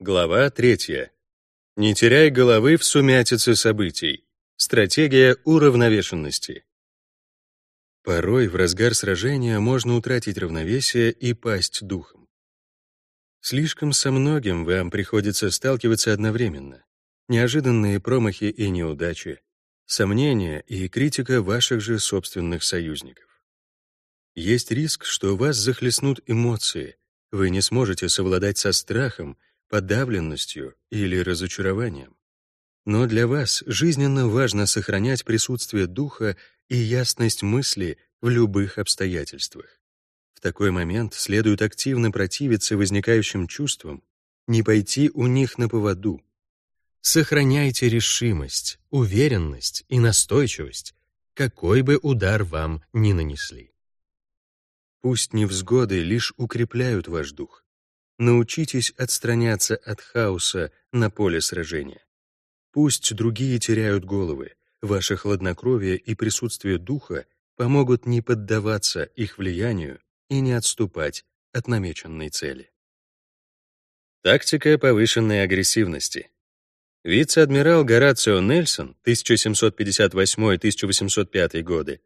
Глава 3. Не теряй головы в сумятице событий. Стратегия уравновешенности. Порой в разгар сражения можно утратить равновесие и пасть духом. Слишком со многим вам приходится сталкиваться одновременно. Неожиданные промахи и неудачи, сомнения и критика ваших же собственных союзников. Есть риск, что вас захлестнут эмоции, вы не сможете совладать со страхом, подавленностью или разочарованием. Но для вас жизненно важно сохранять присутствие духа и ясность мысли в любых обстоятельствах. В такой момент следует активно противиться возникающим чувствам, не пойти у них на поводу. Сохраняйте решимость, уверенность и настойчивость, какой бы удар вам ни нанесли. Пусть невзгоды лишь укрепляют ваш дух. Научитесь отстраняться от хаоса на поле сражения. Пусть другие теряют головы, ваше хладнокровие и присутствие духа помогут не поддаваться их влиянию и не отступать от намеченной цели. Тактика повышенной агрессивности. Вице-адмирал Горацио Нельсон 1758-1805 годы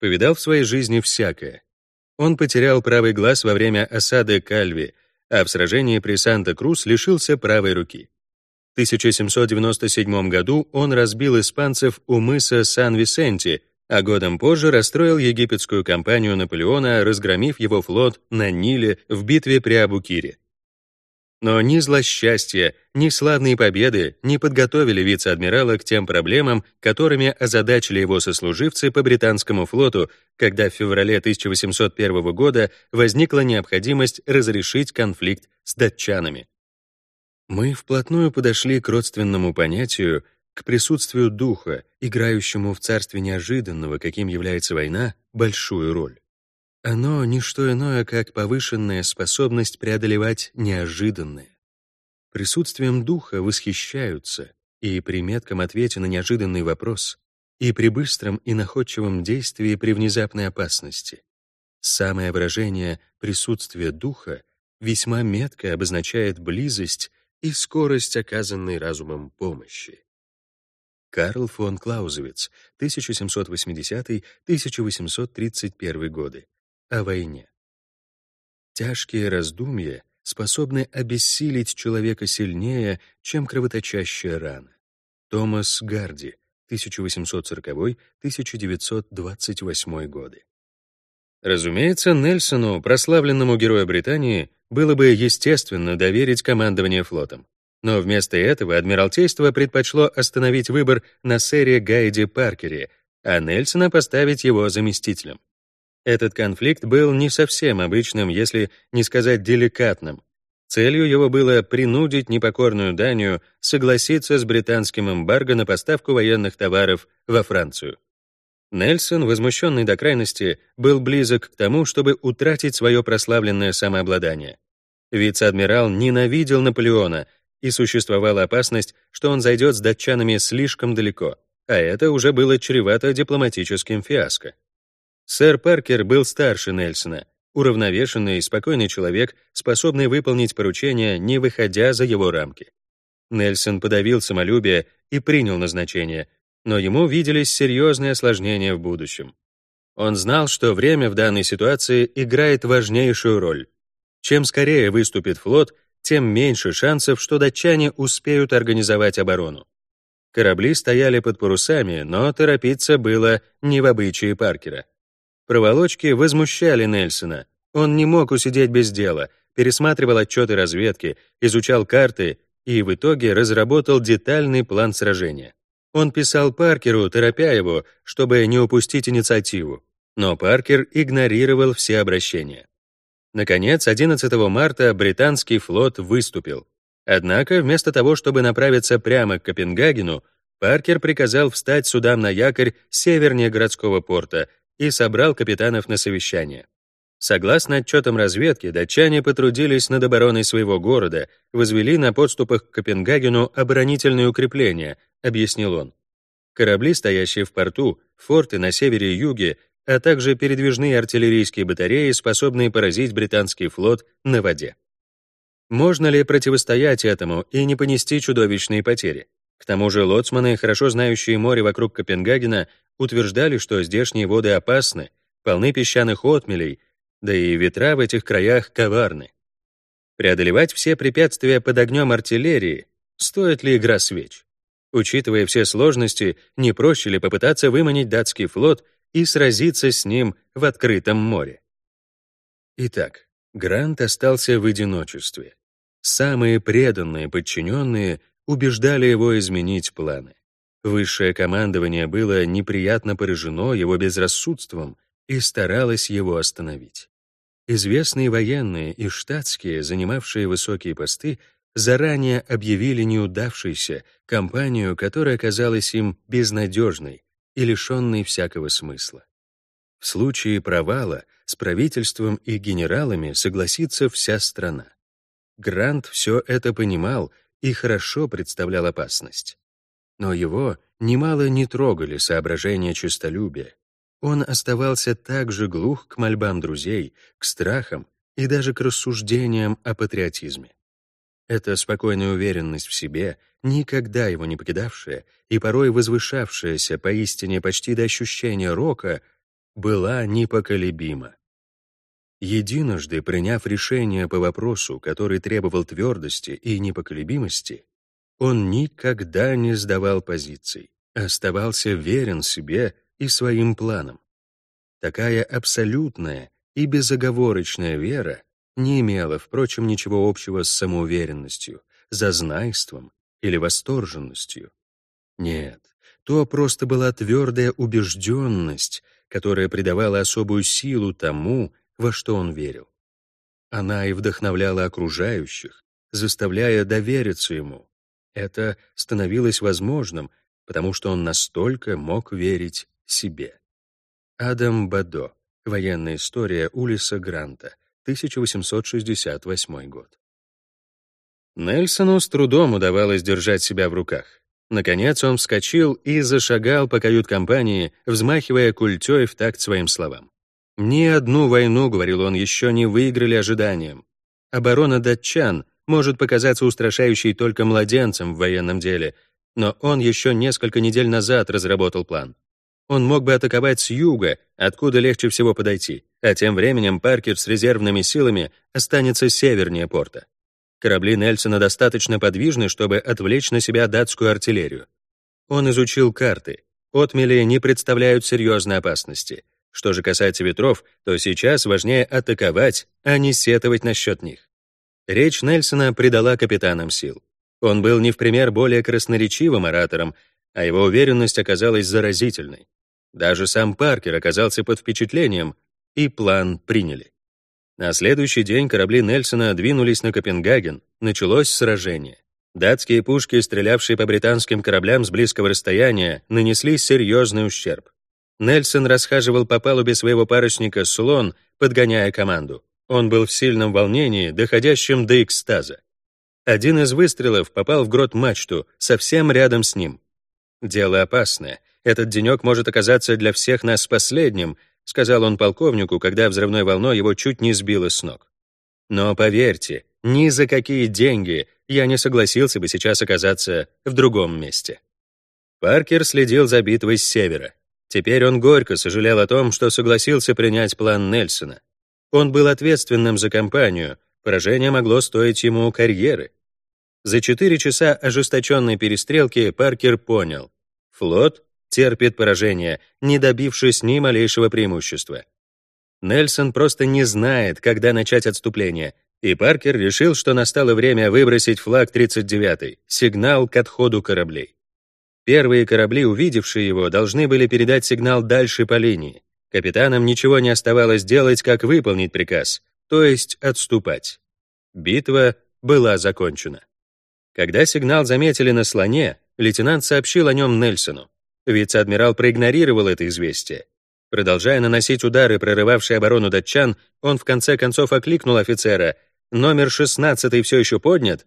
повидал в своей жизни всякое. Он потерял правый глаз во время осады Кальви, а в сражении при Санта-Крус лишился правой руки. В 1797 году он разбил испанцев у мыса Сан-Висенти, а годом позже расстроил египетскую кампанию Наполеона, разгромив его флот на Ниле в битве при Абукире. Но ни злосчастье, ни славные победы не подготовили вице-адмирала к тем проблемам, которыми озадачили его сослуживцы по британскому флоту, когда в феврале 1801 года возникла необходимость разрешить конфликт с датчанами. Мы вплотную подошли к родственному понятию, к присутствию духа, играющему в царстве неожиданного, каким является война, большую роль. Оно — не что иное, как повышенная способность преодолевать неожиданное. Присутствием духа восхищаются, и при метком ответе на неожиданный вопрос, и при быстром и находчивом действии при внезапной опасности. Самое выражение присутствия духа весьма метко обозначает близость и скорость оказанной разумом помощи. Карл фон Клаузевиц, 1780-1831 годы о войне. Тяжкие раздумья способны обессилить человека сильнее, чем кровоточащая рана. Томас Гарди, 1840-1928 годы. Разумеется, Нельсону, прославленному герою Британии, было бы естественно доверить командование флотом. Но вместо этого Адмиралтейство предпочло остановить выбор на сэре Гайде Паркере, а Нельсона поставить его заместителем. Этот конфликт был не совсем обычным, если не сказать деликатным. Целью его было принудить непокорную Данию согласиться с британским эмбарго на поставку военных товаров во Францию. Нельсон, возмущенный до крайности, был близок к тому, чтобы утратить свое прославленное самообладание. Вице-адмирал ненавидел Наполеона, и существовала опасность, что он зайдет с датчанами слишком далеко, а это уже было чревато дипломатическим фиаско. Сэр Паркер был старше Нельсона, уравновешенный и спокойный человек, способный выполнить поручения, не выходя за его рамки. Нельсон подавил самолюбие и принял назначение, но ему виделись серьезные осложнения в будущем. Он знал, что время в данной ситуации играет важнейшую роль. Чем скорее выступит флот, тем меньше шансов, что датчане успеют организовать оборону. Корабли стояли под парусами, но торопиться было не в обычае Паркера. Проволочки возмущали Нельсона. Он не мог усидеть без дела, пересматривал отчеты разведки, изучал карты и в итоге разработал детальный план сражения. Он писал Паркеру, торопя его, чтобы не упустить инициативу. Но Паркер игнорировал все обращения. Наконец, 11 марта британский флот выступил. Однако, вместо того, чтобы направиться прямо к Копенгагену, Паркер приказал встать судам на якорь севернее городского порта и собрал капитанов на совещание. Согласно отчетам разведки, датчане потрудились над обороной своего города, возвели на подступах к Копенгагену оборонительные укрепления, объяснил он. Корабли, стоящие в порту, форты на севере и юге, а также передвижные артиллерийские батареи, способные поразить британский флот на воде. Можно ли противостоять этому и не понести чудовищные потери? К тому же лоцманы, хорошо знающие море вокруг Копенгагена, утверждали, что здешние воды опасны, полны песчаных отмелей, да и ветра в этих краях коварны. Преодолевать все препятствия под огнем артиллерии стоит ли игра свеч? Учитывая все сложности, не проще ли попытаться выманить датский флот и сразиться с ним в открытом море? Итак, Грант остался в одиночестве. Самые преданные подчиненные убеждали его изменить планы. Высшее командование было неприятно поражено его безрассудством и старалось его остановить. Известные военные и штатские, занимавшие высокие посты, заранее объявили неудавшейся кампанию, которая казалась им безнадежной и лишенной всякого смысла. В случае провала с правительством и генералами согласится вся страна. Грант все это понимал и хорошо представлял опасность. Но его немало не трогали соображения честолюбия. Он оставался также глух к мольбам друзей, к страхам и даже к рассуждениям о патриотизме. Эта спокойная уверенность в себе, никогда его не покидавшая и порой возвышавшаяся поистине почти до ощущения рока, была непоколебима. Единожды приняв решение по вопросу, который требовал твердости и непоколебимости, он никогда не сдавал позиций, оставался верен себе и своим планам. Такая абсолютная и безоговорочная вера не имела, впрочем, ничего общего с самоуверенностью, зазнайством или восторженностью. Нет, то просто была твердая убежденность, которая придавала особую силу тому, во что он верил. Она и вдохновляла окружающих, заставляя довериться ему. Это становилось возможным, потому что он настолько мог верить себе. Адам Бадо. Военная история Улиса Гранта. 1868 год. Нельсону с трудом удавалось держать себя в руках. Наконец он вскочил и зашагал по кают-компании, взмахивая культей в такт своим словам. «Ни одну войну, — говорил он, — еще не выиграли ожиданием. Оборона датчан может показаться устрашающей только младенцам в военном деле, но он еще несколько недель назад разработал план. Он мог бы атаковать с юга, откуда легче всего подойти, а тем временем Паркер с резервными силами останется севернее порта. Корабли Нельсона достаточно подвижны, чтобы отвлечь на себя датскую артиллерию. Он изучил карты. Отмели не представляют серьезной опасности — что же касается ветров, то сейчас важнее атаковать, а не сетовать насчет них. Речь Нельсона придала капитанам сил. Он был не в пример более красноречивым оратором, а его уверенность оказалась заразительной. Даже сам Паркер оказался под впечатлением, и план приняли. На следующий день корабли Нельсона двинулись на Копенгаген, началось сражение. Датские пушки, стрелявшие по британским кораблям с близкого расстояния, нанесли серьезный ущерб. Нельсон расхаживал по палубе своего парусника «Слон», подгоняя команду. Он был в сильном волнении, доходящем до экстаза. Один из выстрелов попал в грот мачту, совсем рядом с ним. «Дело опасное. Этот денек может оказаться для всех нас последним», сказал он полковнику, когда взрывной волной его чуть не сбило с ног. «Но поверьте, ни за какие деньги я не согласился бы сейчас оказаться в другом месте». Паркер следил за битвой с севера. Теперь он горько сожалел о том, что согласился принять план Нельсона. Он был ответственным за кампанию, поражение могло стоить ему карьеры. За четыре часа ожесточенной перестрелки Паркер понял, флот терпит поражение, не добившись ни малейшего преимущества. Нельсон просто не знает, когда начать отступление, и Паркер решил, что настало время выбросить флаг 39-й, сигнал к отходу кораблей. Первые корабли, увидевшие его, должны были передать сигнал дальше по линии. Капитанам ничего не оставалось делать, как выполнить приказ, то есть отступать. Битва была закончена. Когда сигнал заметили на слоне, лейтенант сообщил о нем Нельсону. Вице-адмирал проигнорировал это известие. Продолжая наносить удары, прорывавшие оборону датчан, он в конце концов окликнул офицера. «Номер 16 все еще поднят?»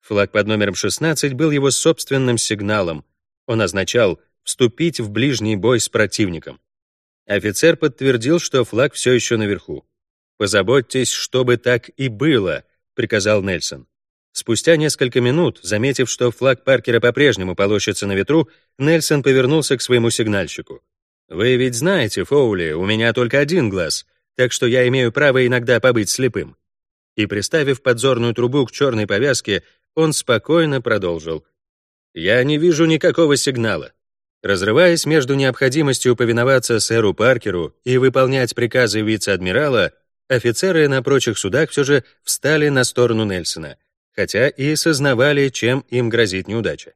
Флаг под номером 16 был его собственным сигналом, он означал вступить в ближний бой с противником. Офицер подтвердил, что флаг все еще наверху. «Позаботьтесь, чтобы так и было», — приказал Нельсон. Спустя несколько минут, заметив, что флаг Паркера по-прежнему полощется на ветру, Нельсон повернулся к своему сигнальщику. «Вы ведь знаете, Фоули, у меня только один глаз, так что я имею право иногда побыть слепым». И, приставив подзорную трубу к черной повязке, он спокойно продолжил. «Я не вижу никакого сигнала. Разрываясь между необходимостью повиноваться сэру Паркеру и выполнять приказы вице-адмирала, офицеры на прочих судах все же встали на сторону Нельсона, хотя и сознавали, чем им грозит неудача.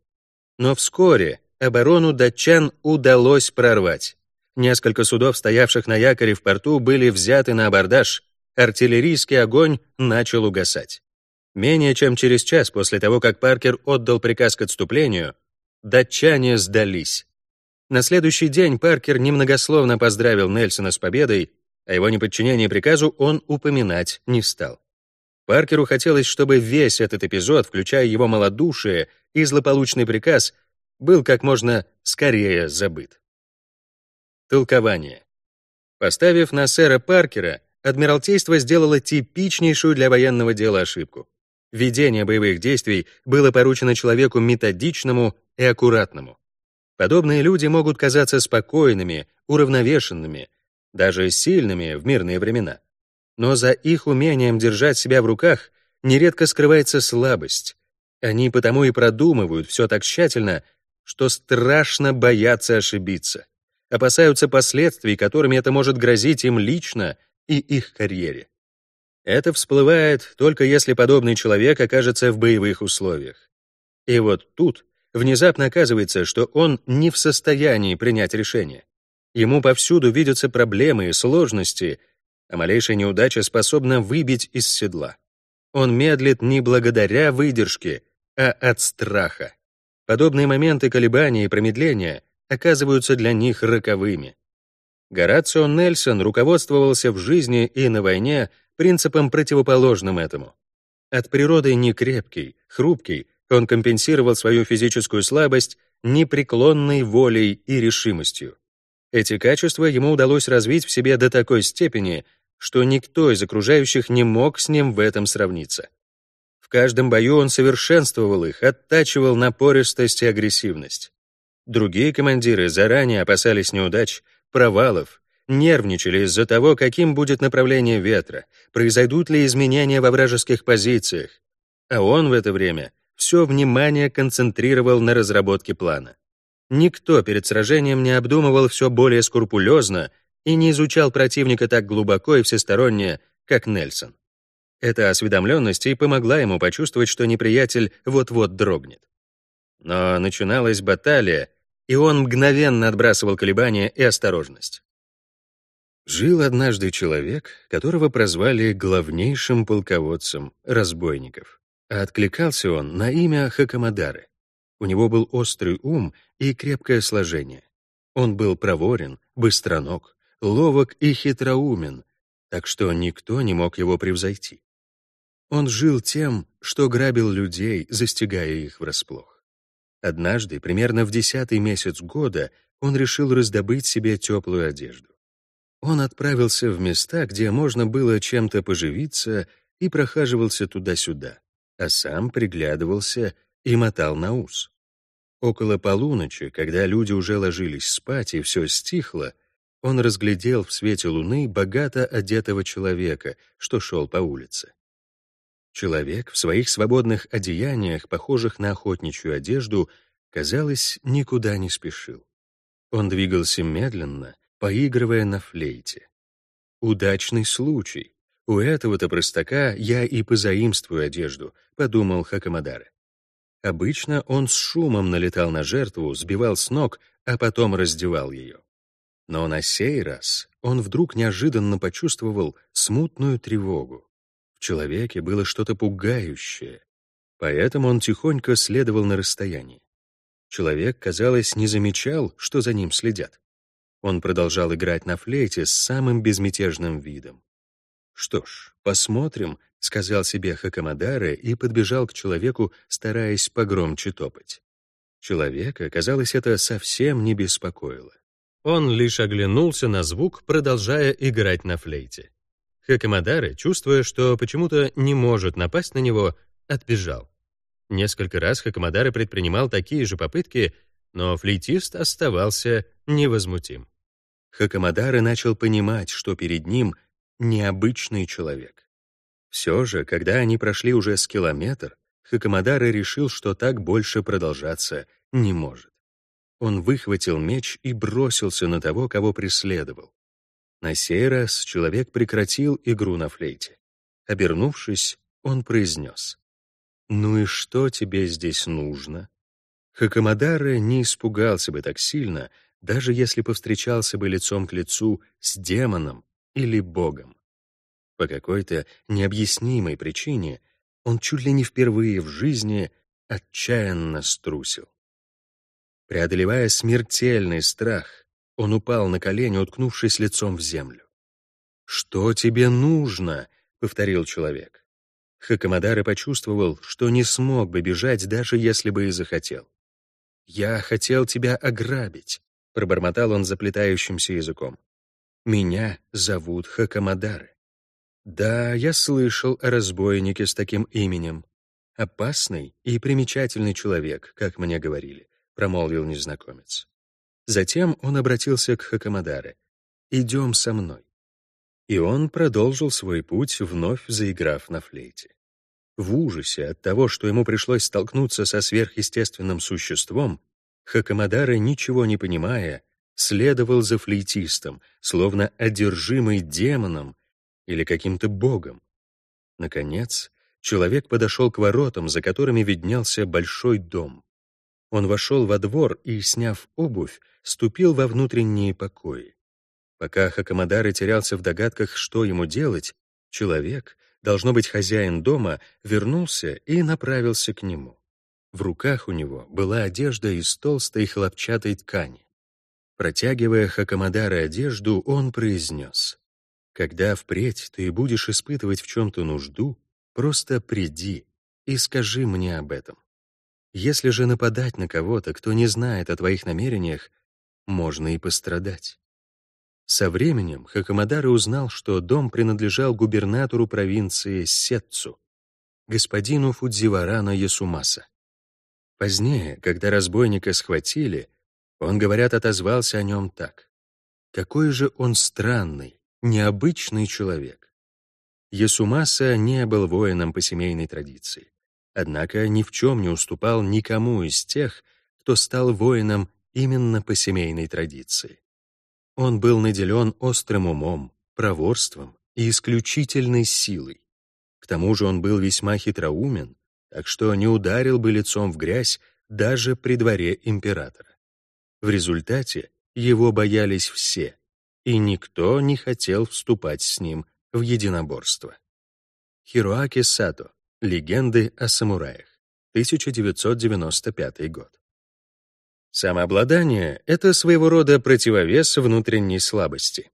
Но вскоре оборону датчан удалось прорвать. Несколько судов, стоявших на якоре в порту, были взяты на абордаж, артиллерийский огонь начал угасать. Менее чем через час после того, как Паркер отдал приказ к отступлению, датчане сдались. На следующий день Паркер немногословно поздравил Нельсона с победой, а его неподчинение приказу он упоминать не стал. Паркеру хотелось, чтобы весь этот эпизод, включая его малодушие и злополучный приказ, был как можно скорее забыт. Толкование. Поставив на сэра Паркера, Адмиралтейство сделало типичнейшую для военного дела ошибку. Ведение боевых действий было поручено человеку методичному и аккуратному. Подобные люди могут казаться спокойными, уравновешенными, даже сильными в мирные времена. Но за их умением держать себя в руках нередко скрывается слабость. Они потому и продумывают все так тщательно, что страшно боятся ошибиться, опасаются последствий, которыми это может грозить им лично и их карьере. Это всплывает только если подобный человек окажется в боевых условиях. И вот тут внезапно оказывается, что он не в состоянии принять решение. Ему повсюду видятся проблемы и сложности, а малейшая неудача способна выбить из седла. Он медлит не благодаря выдержке, а от страха. Подобные моменты колебания и промедления оказываются для них роковыми. Горацио Нельсон руководствовался в жизни и на войне принципом противоположным этому. От природы не крепкий, хрупкий, он компенсировал свою физическую слабость непреклонной волей и решимостью. Эти качества ему удалось развить в себе до такой степени, что никто из окружающих не мог с ним в этом сравниться. В каждом бою он совершенствовал их, оттачивал напористость и агрессивность. Другие командиры заранее опасались неудач, провалов, нервничали из-за того, каким будет направление ветра, произойдут ли изменения во вражеских позициях. А он в это время все внимание концентрировал на разработке плана. Никто перед сражением не обдумывал все более скрупулезно и не изучал противника так глубоко и всесторонне, как Нельсон. Эта осведомленность и помогла ему почувствовать, что неприятель вот-вот дрогнет. Но начиналась баталия, и он мгновенно отбрасывал колебания и осторожность. Жил однажды человек, которого прозвали главнейшим полководцем разбойников. А откликался он на имя Хакамадары. У него был острый ум и крепкое сложение. Он был проворен, быстроног, ловок и хитроумен, так что никто не мог его превзойти. Он жил тем, что грабил людей, застигая их врасплох. Однажды, примерно в десятый месяц года, он решил раздобыть себе теплую одежду. Он отправился в места, где можно было чем-то поживиться, и прохаживался туда-сюда а сам приглядывался и мотал на ус. Около полуночи, когда люди уже ложились спать и все стихло, он разглядел в свете луны богато одетого человека, что шел по улице. Человек в своих свободных одеяниях, похожих на охотничью одежду, казалось, никуда не спешил. Он двигался медленно, поигрывая на флейте. Удачный случай. У этого-то простака я и позаимствую одежду, подумал Хакамадара. Обычно он с шумом налетал на жертву, сбивал с ног, а потом раздевал ее. Но на сей раз он вдруг неожиданно почувствовал смутную тревогу. В человеке было что-то пугающее, поэтому он тихонько следовал на расстоянии. Человек, казалось, не замечал, что за ним следят. Он продолжал играть на флейте с самым безмятежным видом. «Что ж, посмотрим», — сказал себе Хакамадара и подбежал к человеку, стараясь погромче топать. Человека, казалось, это совсем не беспокоило. Он лишь оглянулся на звук, продолжая играть на флейте. Хакамадары, чувствуя, что почему-то не может напасть на него, отбежал. Несколько раз Хакамадары предпринимал такие же попытки, но флейтист оставался невозмутим. Хакамадары начал понимать, что перед ним необычный человек. Все же, когда они прошли уже с километр, Хакамадары решил, что так больше продолжаться не может. Он выхватил меч и бросился на того, кого преследовал. На сей раз человек прекратил игру на флейте. Обернувшись, он произнес. «Ну и что тебе здесь нужно?» Хакамадара не испугался бы так сильно, даже если повстречался бы лицом к лицу с демоном или богом. По какой-то необъяснимой причине он чуть ли не впервые в жизни отчаянно струсил. Преодолевая смертельный страх, он упал на колени, уткнувшись лицом в землю. «Что тебе нужно?» — повторил человек. Хакамадара почувствовал, что не смог бы бежать, даже если бы и захотел. «Я хотел тебя ограбить», — пробормотал он заплетающимся языком. «Меня зовут Хакамадары». «Да, я слышал о разбойнике с таким именем. Опасный и примечательный человек, как мне говорили промолвил незнакомец. Затем он обратился к Хакамадаре. «Идем со мной». И он продолжил свой путь, вновь заиграв на флейте. В ужасе от того, что ему пришлось столкнуться со сверхъестественным существом, Хакамадара, ничего не понимая, следовал за флейтистом, словно одержимый демоном или каким-то богом. Наконец, человек подошел к воротам, за которыми виднелся большой дом. Он вошел во двор и, сняв обувь, ступил во внутренние покои. Пока Хакамадары терялся в догадках, что ему делать, человек, должно быть хозяин дома, вернулся и направился к нему. В руках у него была одежда из толстой хлопчатой ткани. Протягивая Хакамадары одежду, он произнес, «Когда впредь ты будешь испытывать в чем-то нужду, просто приди и скажи мне об этом. Если же нападать на кого-то, кто не знает о твоих намерениях, можно и пострадать. Со временем Хакамадары узнал, что дом принадлежал губернатору провинции Сетцу, господину Фудзиварана Ясумаса. Позднее, когда разбойника схватили, он, говорят, отозвался о нем так. Какой же он странный, необычный человек. Ясумаса не был воином по семейной традиции однако ни в чем не уступал никому из тех, кто стал воином именно по семейной традиции. Он был наделен острым умом, проворством и исключительной силой. К тому же он был весьма хитроумен, так что не ударил бы лицом в грязь даже при дворе императора. В результате его боялись все, и никто не хотел вступать с ним в единоборство. Хироаки Сато, Легенды о самураях. 1995 год. Самообладание — это своего рода противовес внутренней слабости.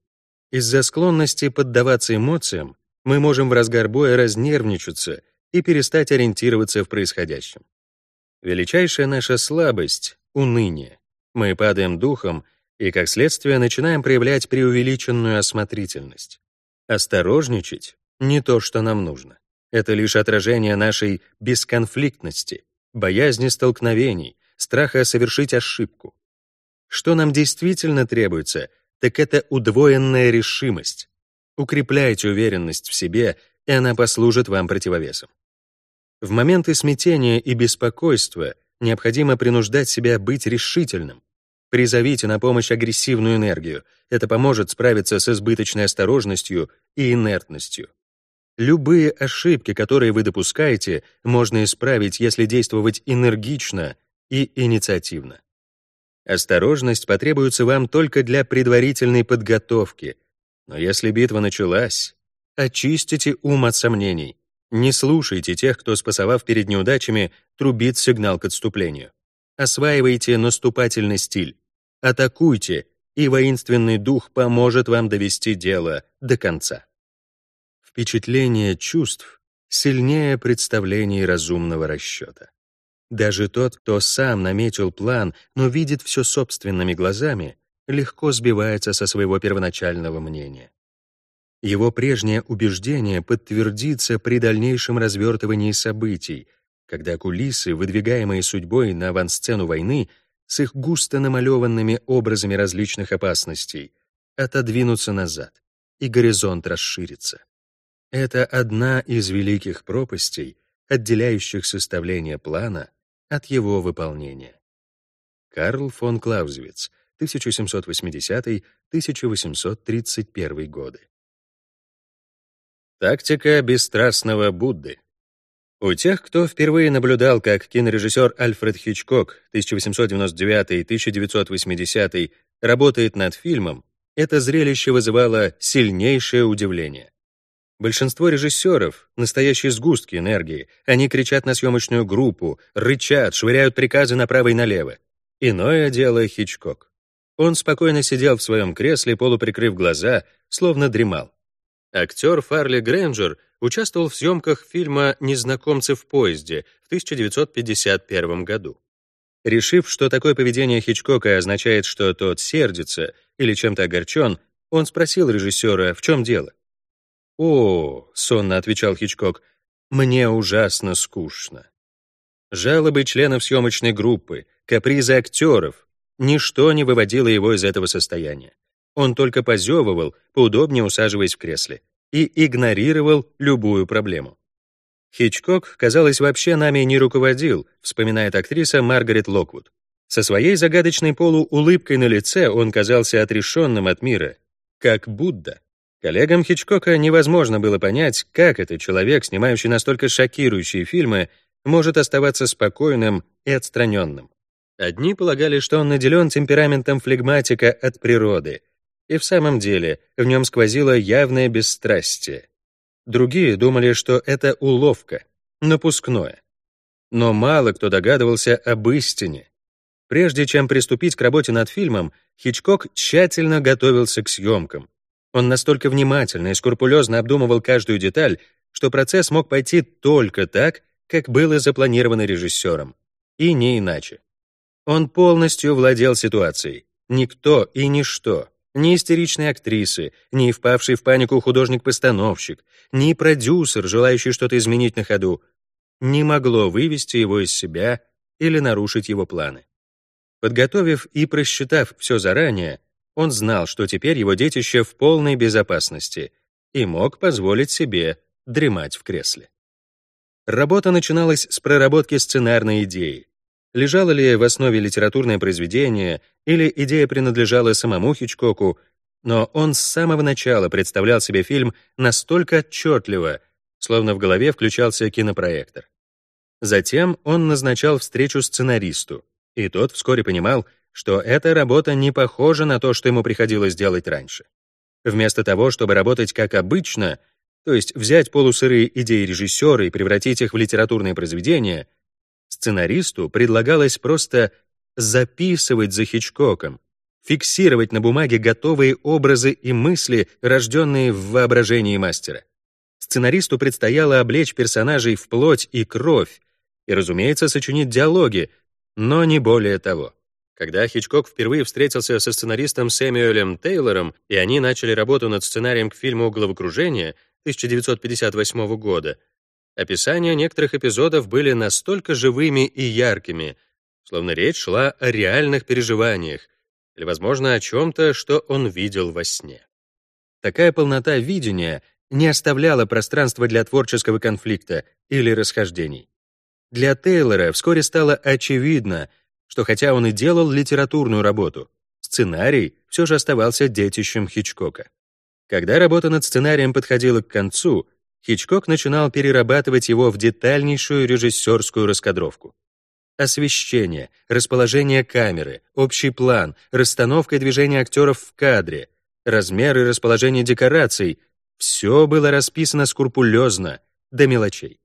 Из-за склонности поддаваться эмоциям мы можем в разгар боя разнервничаться и перестать ориентироваться в происходящем. Величайшая наша слабость — уныние. Мы падаем духом и, как следствие, начинаем проявлять преувеличенную осмотрительность. Осторожничать — не то, что нам нужно. Это лишь отражение нашей бесконфликтности, боязни столкновений, страха совершить ошибку. Что нам действительно требуется, так это удвоенная решимость. Укрепляйте уверенность в себе, и она послужит вам противовесом. В моменты смятения и беспокойства необходимо принуждать себя быть решительным. Призовите на помощь агрессивную энергию. Это поможет справиться с избыточной осторожностью и инертностью. Любые ошибки, которые вы допускаете, можно исправить, если действовать энергично и инициативно. Осторожность потребуется вам только для предварительной подготовки. Но если битва началась, очистите ум от сомнений. Не слушайте тех, кто, спасовав перед неудачами, трубит сигнал к отступлению. Осваивайте наступательный стиль. Атакуйте, и воинственный дух поможет вам довести дело до конца. Впечатление чувств сильнее представлений разумного расчета. Даже тот, кто сам наметил план, но видит все собственными глазами, легко сбивается со своего первоначального мнения. Его прежнее убеждение подтвердится при дальнейшем развертывании событий, когда кулисы, выдвигаемые судьбой на авансцену войны, с их густо намалеванными образами различных опасностей, отодвинутся назад, и горизонт расширится. Это одна из великих пропастей, отделяющих составление плана от его выполнения. Карл фон Клаузевиц, 1780-1831 годы. Тактика бесстрастного Будды. У тех, кто впервые наблюдал, как кинорежиссер Альфред Хичкок 1899-1980 работает над фильмом, это зрелище вызывало сильнейшее удивление. Большинство режиссеров — настоящие сгустки энергии. Они кричат на съемочную группу, рычат, швыряют приказы направо и налево. Иное дело Хичкок. Он спокойно сидел в своем кресле, полуприкрыв глаза, словно дремал. Актер Фарли Грэнджер участвовал в съемках фильма «Незнакомцы в поезде» в 1951 году. Решив, что такое поведение Хичкока означает, что тот сердится или чем-то огорчен, он спросил режиссера, в чем дело. «О», — сонно отвечал Хичкок, — «мне ужасно скучно». Жалобы членов съемочной группы, капризы актеров — ничто не выводило его из этого состояния. Он только позевывал, поудобнее усаживаясь в кресле, и игнорировал любую проблему. Хичкок, казалось, вообще нами не руководил, вспоминает актриса Маргарет Локвуд. Со своей загадочной полуулыбкой на лице он казался отрешенным от мира, как Будда. Коллегам Хичкока невозможно было понять, как этот человек, снимающий настолько шокирующие фильмы, может оставаться спокойным и отстраненным. Одни полагали, что он наделен темпераментом флегматика от природы — и в самом деле в нем сквозило явное бесстрастие. Другие думали, что это уловка, напускное. Но мало кто догадывался об истине. Прежде чем приступить к работе над фильмом, Хичкок тщательно готовился к съемкам. Он настолько внимательно и скрупулезно обдумывал каждую деталь, что процесс мог пойти только так, как было запланировано режиссером, и не иначе. Он полностью владел ситуацией. Никто и ничто ни истеричные актрисы, ни впавший в панику художник-постановщик, ни продюсер, желающий что-то изменить на ходу, не могло вывести его из себя или нарушить его планы. Подготовив и просчитав все заранее, он знал, что теперь его детище в полной безопасности и мог позволить себе дремать в кресле. Работа начиналась с проработки сценарной идеи, Лежало ли в основе литературное произведение, или идея принадлежала самому Хичкоку, но он с самого начала представлял себе фильм настолько отчетливо, словно в голове включался кинопроектор. Затем он назначал встречу сценаристу, и тот вскоре понимал, что эта работа не похожа на то, что ему приходилось делать раньше. Вместо того, чтобы работать как обычно, то есть взять полусырые идеи режиссера и превратить их в литературное произведение, Сценаристу предлагалось просто записывать за Хичкоком, фиксировать на бумаге готовые образы и мысли, рожденные в воображении мастера. Сценаристу предстояло облечь персонажей в плоть и кровь, и, разумеется, сочинить диалоги, но не более того. Когда Хичкок впервые встретился со сценаристом Сэмюэлем Тейлором, и они начали работу над сценарием к фильму «Головокружение» 1958 года, Описания некоторых эпизодов были настолько живыми и яркими, словно речь шла о реальных переживаниях или, возможно, о чем-то, что он видел во сне. Такая полнота видения не оставляла пространства для творческого конфликта или расхождений. Для Тейлора вскоре стало очевидно, что хотя он и делал литературную работу, сценарий все же оставался детищем Хичкока. Когда работа над сценарием подходила к концу, Хичкок начинал перерабатывать его в детальнейшую режиссерскую раскадровку. Освещение, расположение камеры, общий план, расстановка и движение актеров в кадре, размеры и расположение декораций — все было расписано скрупулезно, до мелочей.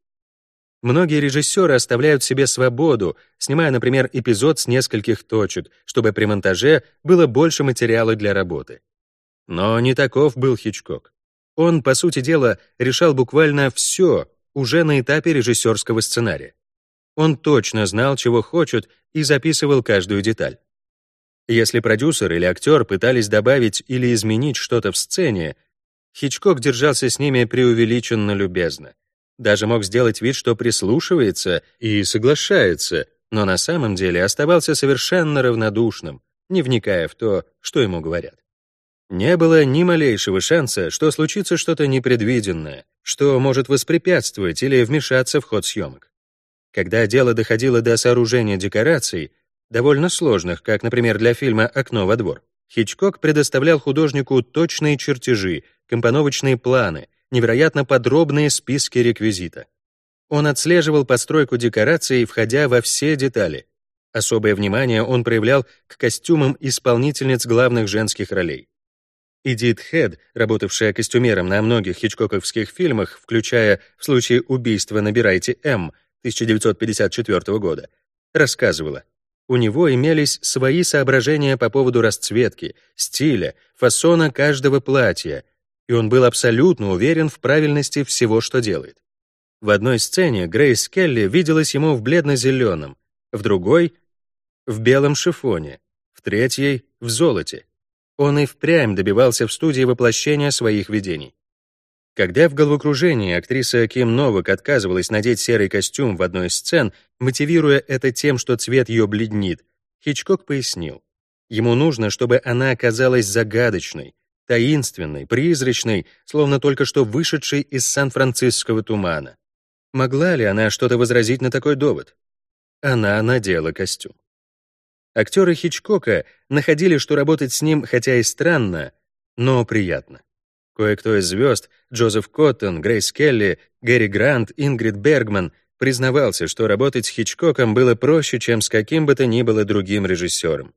Многие режиссеры оставляют себе свободу, снимая, например, эпизод с нескольких точек, чтобы при монтаже было больше материала для работы. Но не таков был Хичкок. Он, по сути дела, решал буквально все уже на этапе режиссерского сценария. Он точно знал, чего хочет, и записывал каждую деталь. Если продюсер или актер пытались добавить или изменить что-то в сцене, Хичкок держался с ними преувеличенно любезно. Даже мог сделать вид, что прислушивается и соглашается, но на самом деле оставался совершенно равнодушным, не вникая в то, что ему говорят. Не было ни малейшего шанса, что случится что-то непредвиденное, что может воспрепятствовать или вмешаться в ход съемок. Когда дело доходило до сооружения декораций, довольно сложных, как, например, для фильма «Окно во двор», Хичкок предоставлял художнику точные чертежи, компоновочные планы, невероятно подробные списки реквизита. Он отслеживал постройку декораций, входя во все детали. Особое внимание он проявлял к костюмам исполнительниц главных женских ролей. Эдит Хед, работавшая костюмером на многих хичкоковских фильмах, включая «В случае убийства набирайте М» 1954 года, рассказывала, у него имелись свои соображения по поводу расцветки, стиля, фасона каждого платья, и он был абсолютно уверен в правильности всего, что делает. В одной сцене Грейс Келли виделась ему в бледно-зеленом, в другой — в белом шифоне, в третьей — в золоте. Он и впрямь добивался в студии воплощения своих видений. Когда в головокружении актриса Ким Новак отказывалась надеть серый костюм в одной из сцен, мотивируя это тем, что цвет ее бледнит, Хичкок пояснил. Ему нужно, чтобы она оказалась загадочной, таинственной, призрачной, словно только что вышедшей из сан-франциского тумана. Могла ли она что-то возразить на такой довод? Она надела костюм. Актеры Хичкока находили, что работать с ним, хотя и странно, но приятно. Кое-кто из звезд, Джозеф Коттон, Грейс Келли, Гэри Грант, Ингрид Бергман, признавался, что работать с Хичкоком было проще, чем с каким бы то ни было другим режиссером.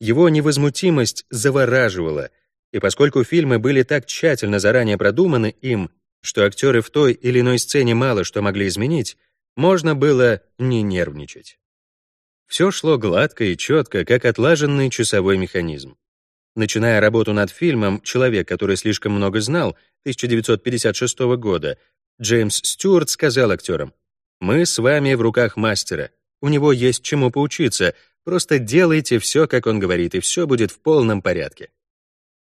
Его невозмутимость завораживала, и поскольку фильмы были так тщательно заранее продуманы им, что актеры в той или иной сцене мало что могли изменить, можно было не нервничать. Все шло гладко и четко, как отлаженный часовой механизм. Начиная работу над фильмом «Человек, который слишком много знал» 1956 года, Джеймс Стюарт сказал актерам, «Мы с вами в руках мастера. У него есть чему поучиться. Просто делайте все, как он говорит, и все будет в полном порядке».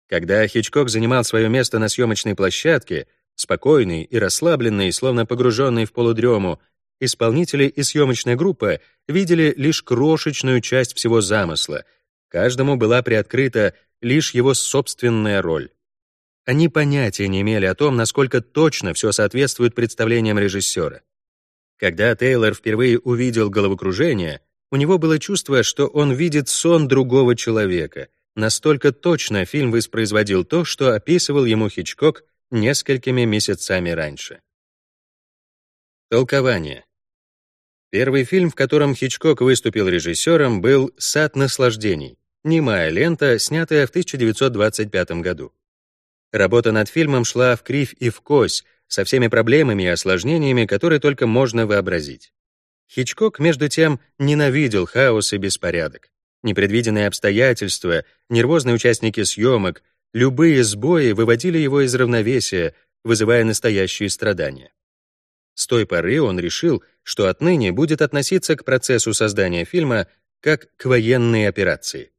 Когда Хичкок занимал свое место на съемочной площадке, спокойный и расслабленный, словно погруженный в полудрему, исполнители и съемочная группа видели лишь крошечную часть всего замысла. Каждому была приоткрыта лишь его собственная роль. Они понятия не имели о том, насколько точно все соответствует представлениям режиссера. Когда Тейлор впервые увидел головокружение, у него было чувство, что он видит сон другого человека. Настолько точно фильм воспроизводил то, что описывал ему Хичкок несколькими месяцами раньше. Толкование. Первый фильм, в котором Хичкок выступил режиссером, был «Сад наслаждений», немая лента, снятая в 1925 году. Работа над фильмом шла в кривь и в кось, со всеми проблемами и осложнениями, которые только можно вообразить. Хичкок, между тем, ненавидел хаос и беспорядок. Непредвиденные обстоятельства, нервозные участники съемок, любые сбои выводили его из равновесия, вызывая настоящие страдания. С той поры он решил, что отныне будет относиться к процессу создания фильма как к военной операции.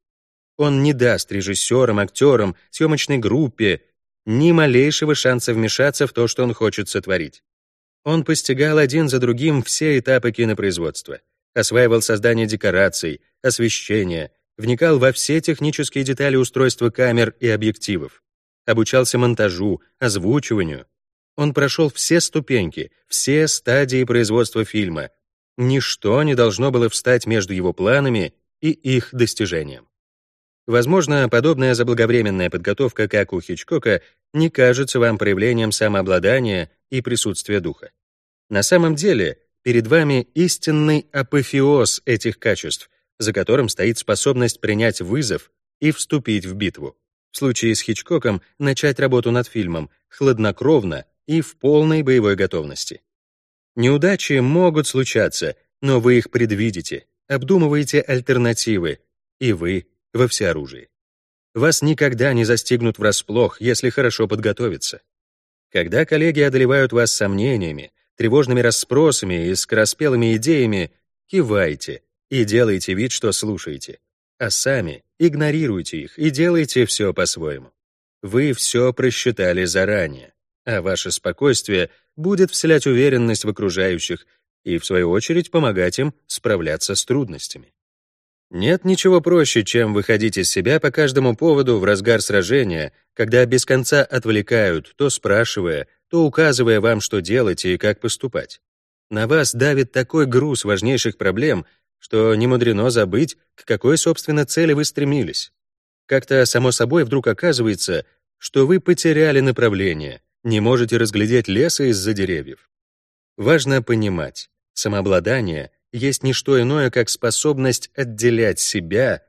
Он не даст режиссерам, актерам, съемочной группе ни малейшего шанса вмешаться в то, что он хочет сотворить. Он постигал один за другим все этапы кинопроизводства, осваивал создание декораций, освещения, вникал во все технические детали устройства камер и объективов, обучался монтажу, озвучиванию, он прошел все ступеньки, все стадии производства фильма. Ничто не должно было встать между его планами и их достижением. Возможно, подобная заблаговременная подготовка, как у Хичкока, не кажется вам проявлением самообладания и присутствия духа. На самом деле, перед вами истинный апофеоз этих качеств, за которым стоит способность принять вызов и вступить в битву. В случае с Хичкоком начать работу над фильмом хладнокровно, и в полной боевой готовности. Неудачи могут случаться, но вы их предвидите, обдумываете альтернативы, и вы во всеоружии. Вас никогда не застигнут врасплох, если хорошо подготовиться. Когда коллеги одолевают вас сомнениями, тревожными расспросами и скороспелыми идеями, кивайте и делайте вид, что слушаете, а сами игнорируйте их и делайте все по-своему. вы все просчитали заранее, а ваше спокойствие будет вселять уверенность в окружающих и, в свою очередь, помогать им справляться с трудностями. Нет ничего проще, чем выходить из себя по каждому поводу в разгар сражения, когда без конца отвлекают, то спрашивая, то указывая вам, что делать и как поступать. На вас давит такой груз важнейших проблем, что не мудрено забыть, к какой, собственно, цели вы стремились. Как-то само собой вдруг оказывается, что вы потеряли направление, не можете разглядеть леса из-за деревьев. Важно понимать, самообладание есть не что иное, как способность отделять себя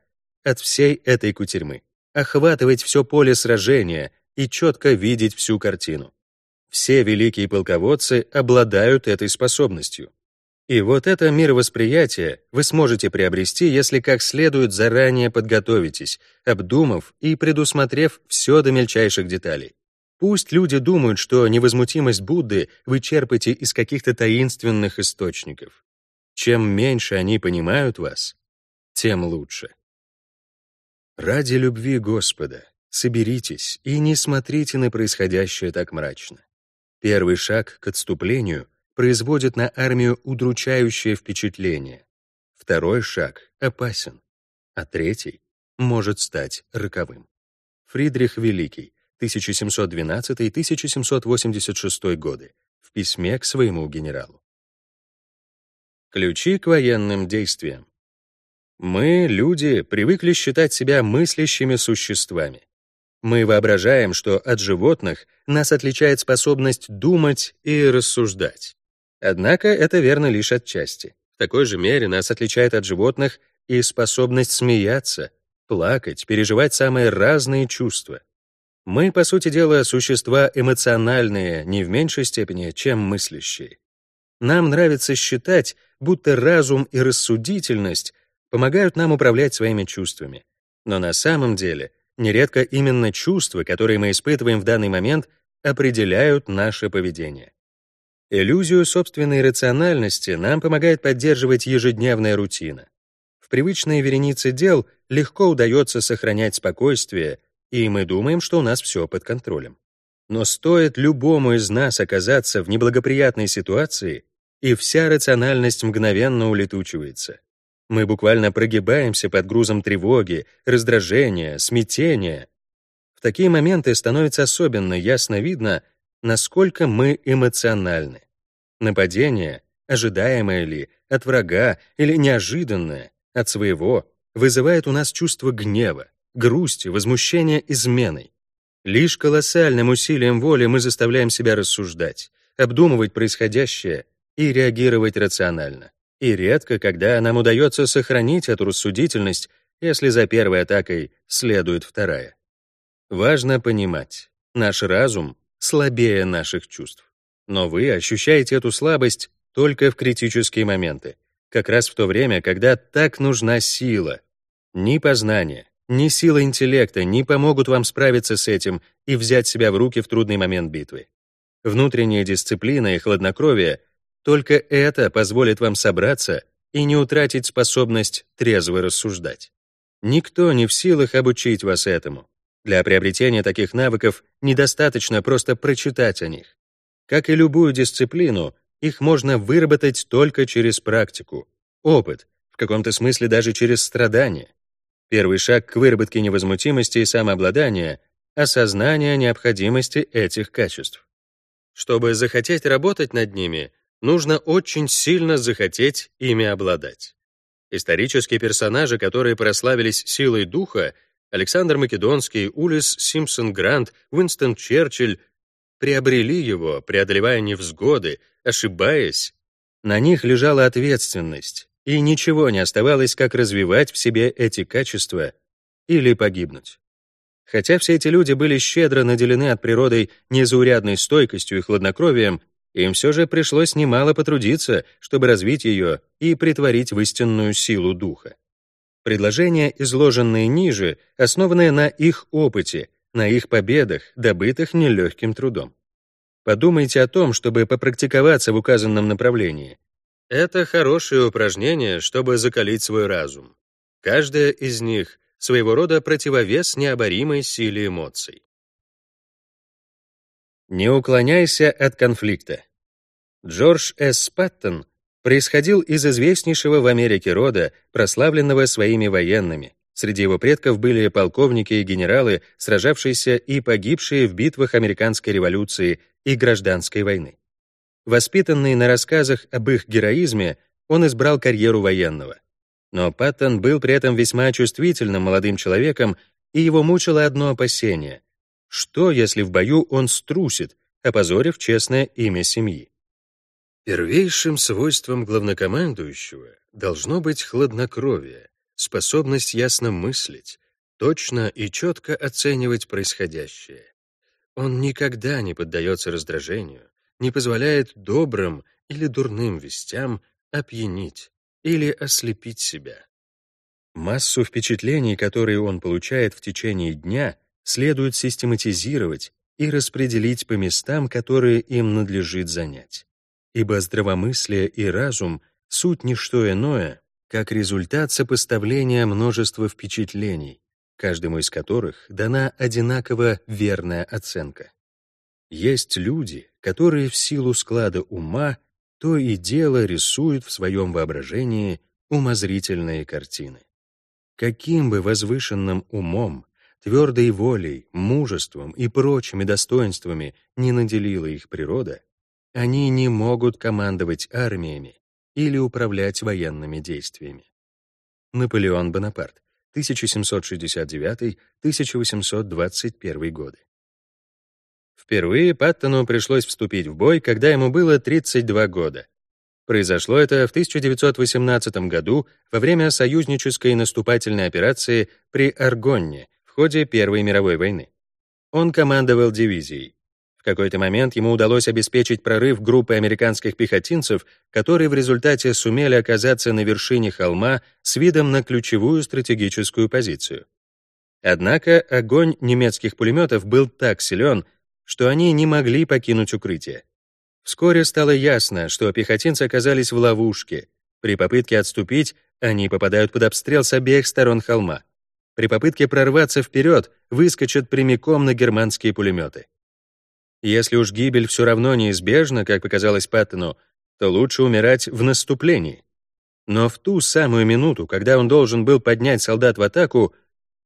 от всей этой кутерьмы, охватывать все поле сражения и четко видеть всю картину. Все великие полководцы обладают этой способностью. И вот это мировосприятие вы сможете приобрести, если как следует заранее подготовитесь, обдумав и предусмотрев все до мельчайших деталей. Пусть люди думают, что невозмутимость Будды вы черпаете из каких-то таинственных источников. Чем меньше они понимают вас, тем лучше. Ради любви Господа соберитесь и не смотрите на происходящее так мрачно. Первый шаг к отступлению производит на армию удручающее впечатление. Второй шаг опасен, а третий может стать роковым. Фридрих Великий, 1712-1786 годы, в письме к своему генералу. Ключи к военным действиям. Мы, люди, привыкли считать себя мыслящими существами. Мы воображаем, что от животных нас отличает способность думать и рассуждать. Однако это верно лишь отчасти. В такой же мере нас отличает от животных и способность смеяться, плакать, переживать самые разные чувства. Мы, по сути дела, существа эмоциональные не в меньшей степени, чем мыслящие. Нам нравится считать, будто разум и рассудительность помогают нам управлять своими чувствами. Но на самом деле, нередко именно чувства, которые мы испытываем в данный момент, определяют наше поведение. Иллюзию собственной рациональности нам помогает поддерживать ежедневная рутина. В привычной веренице дел легко удается сохранять спокойствие, и мы думаем, что у нас все под контролем. Но стоит любому из нас оказаться в неблагоприятной ситуации, и вся рациональность мгновенно улетучивается. Мы буквально прогибаемся под грузом тревоги, раздражения, смятения. В такие моменты становится особенно ясно видно, насколько мы эмоциональны. Нападение, ожидаемое ли, от врага или неожиданное, от своего, вызывает у нас чувство гнева, грусти, возмущения изменой. Лишь колоссальным усилием воли мы заставляем себя рассуждать, обдумывать происходящее, и реагировать рационально. И редко, когда нам удается сохранить эту рассудительность, если за первой атакой следует вторая. Важно понимать, наш разум слабее наших чувств. Но вы ощущаете эту слабость только в критические моменты, как раз в то время, когда так нужна сила. Ни познание, ни сила интеллекта не помогут вам справиться с этим и взять себя в руки в трудный момент битвы. Внутренняя дисциплина и хладнокровие только это позволит вам собраться и не утратить способность трезво рассуждать. Никто не в силах обучить вас этому. Для приобретения таких навыков недостаточно просто прочитать о них. Как и любую дисциплину, их можно выработать только через практику, опыт, в каком-то смысле даже через страдания. Первый шаг к выработке невозмутимости и самообладания — осознание необходимости этих качеств. Чтобы захотеть работать над ними, нужно очень сильно захотеть ими обладать. Исторические персонажи, которые прославились силой духа, Александр Македонский, Улис Симпсон Грант, Уинстон Черчилль, приобрели его, преодолевая невзгоды, ошибаясь. На них лежала ответственность, и ничего не оставалось, как развивать в себе эти качества или погибнуть. Хотя все эти люди были щедро наделены от природы незаурядной стойкостью и хладнокровием, им все же пришлось немало потрудиться, чтобы развить ее и притворить в истинную силу духа. Предложения, изложенные ниже, основаны на их опыте, на их победах, добытых нелегким трудом. Подумайте о том, чтобы попрактиковаться в указанном направлении. Это хорошее упражнение, чтобы закалить свой разум. Каждая из них — своего рода противовес необоримой силе эмоций. Не уклоняйся от конфликта. Джордж С. Паттон происходил из известнейшего в Америке рода, прославленного своими военными. Среди его предков были полковники и генералы, сражавшиеся и погибшие в битвах американской революции и гражданской войны. Воспитанный на рассказах об их героизме, он избрал карьеру военного. Но Паттон был при этом весьма чувствительным молодым человеком, и его мучило одно опасение. Что, если в бою он струсит, опозорив честное имя семьи? Первейшим свойством главнокомандующего должно быть хладнокровие, способность ясно мыслить, точно и четко оценивать происходящее. Он никогда не поддается раздражению, не позволяет добрым или дурным вестям опьянить или ослепить себя. Массу впечатлений, которые он получает в течение дня, следует систематизировать и распределить по местам, которые им надлежит занять. Ибо здравомыслие и разум — суть не что иное, как результат сопоставления множества впечатлений, каждому из которых дана одинаково верная оценка. Есть люди, которые в силу склада ума то и дело рисуют в своем воображении умозрительные картины. Каким бы возвышенным умом, твердой волей, мужеством и прочими достоинствами не наделила их природа, они не могут командовать армиями или управлять военными действиями. Наполеон Бонапарт, 1769-1821 годы. Впервые Паттону пришлось вступить в бой, когда ему было 32 года. Произошло это в 1918 году во время союзнической наступательной операции при Аргонне в ходе Первой мировой войны. Он командовал дивизией. В какой-то момент ему удалось обеспечить прорыв группы американских пехотинцев, которые в результате сумели оказаться на вершине холма с видом на ключевую стратегическую позицию. Однако огонь немецких пулеметов был так силен, что они не могли покинуть укрытие. Вскоре стало ясно, что пехотинцы оказались в ловушке. При попытке отступить они попадают под обстрел с обеих сторон холма. При попытке прорваться вперед выскочат прямиком на германские пулеметы. Если уж гибель все равно неизбежна, как показалось Паттону, то лучше умирать в наступлении. Но в ту самую минуту, когда он должен был поднять солдат в атаку,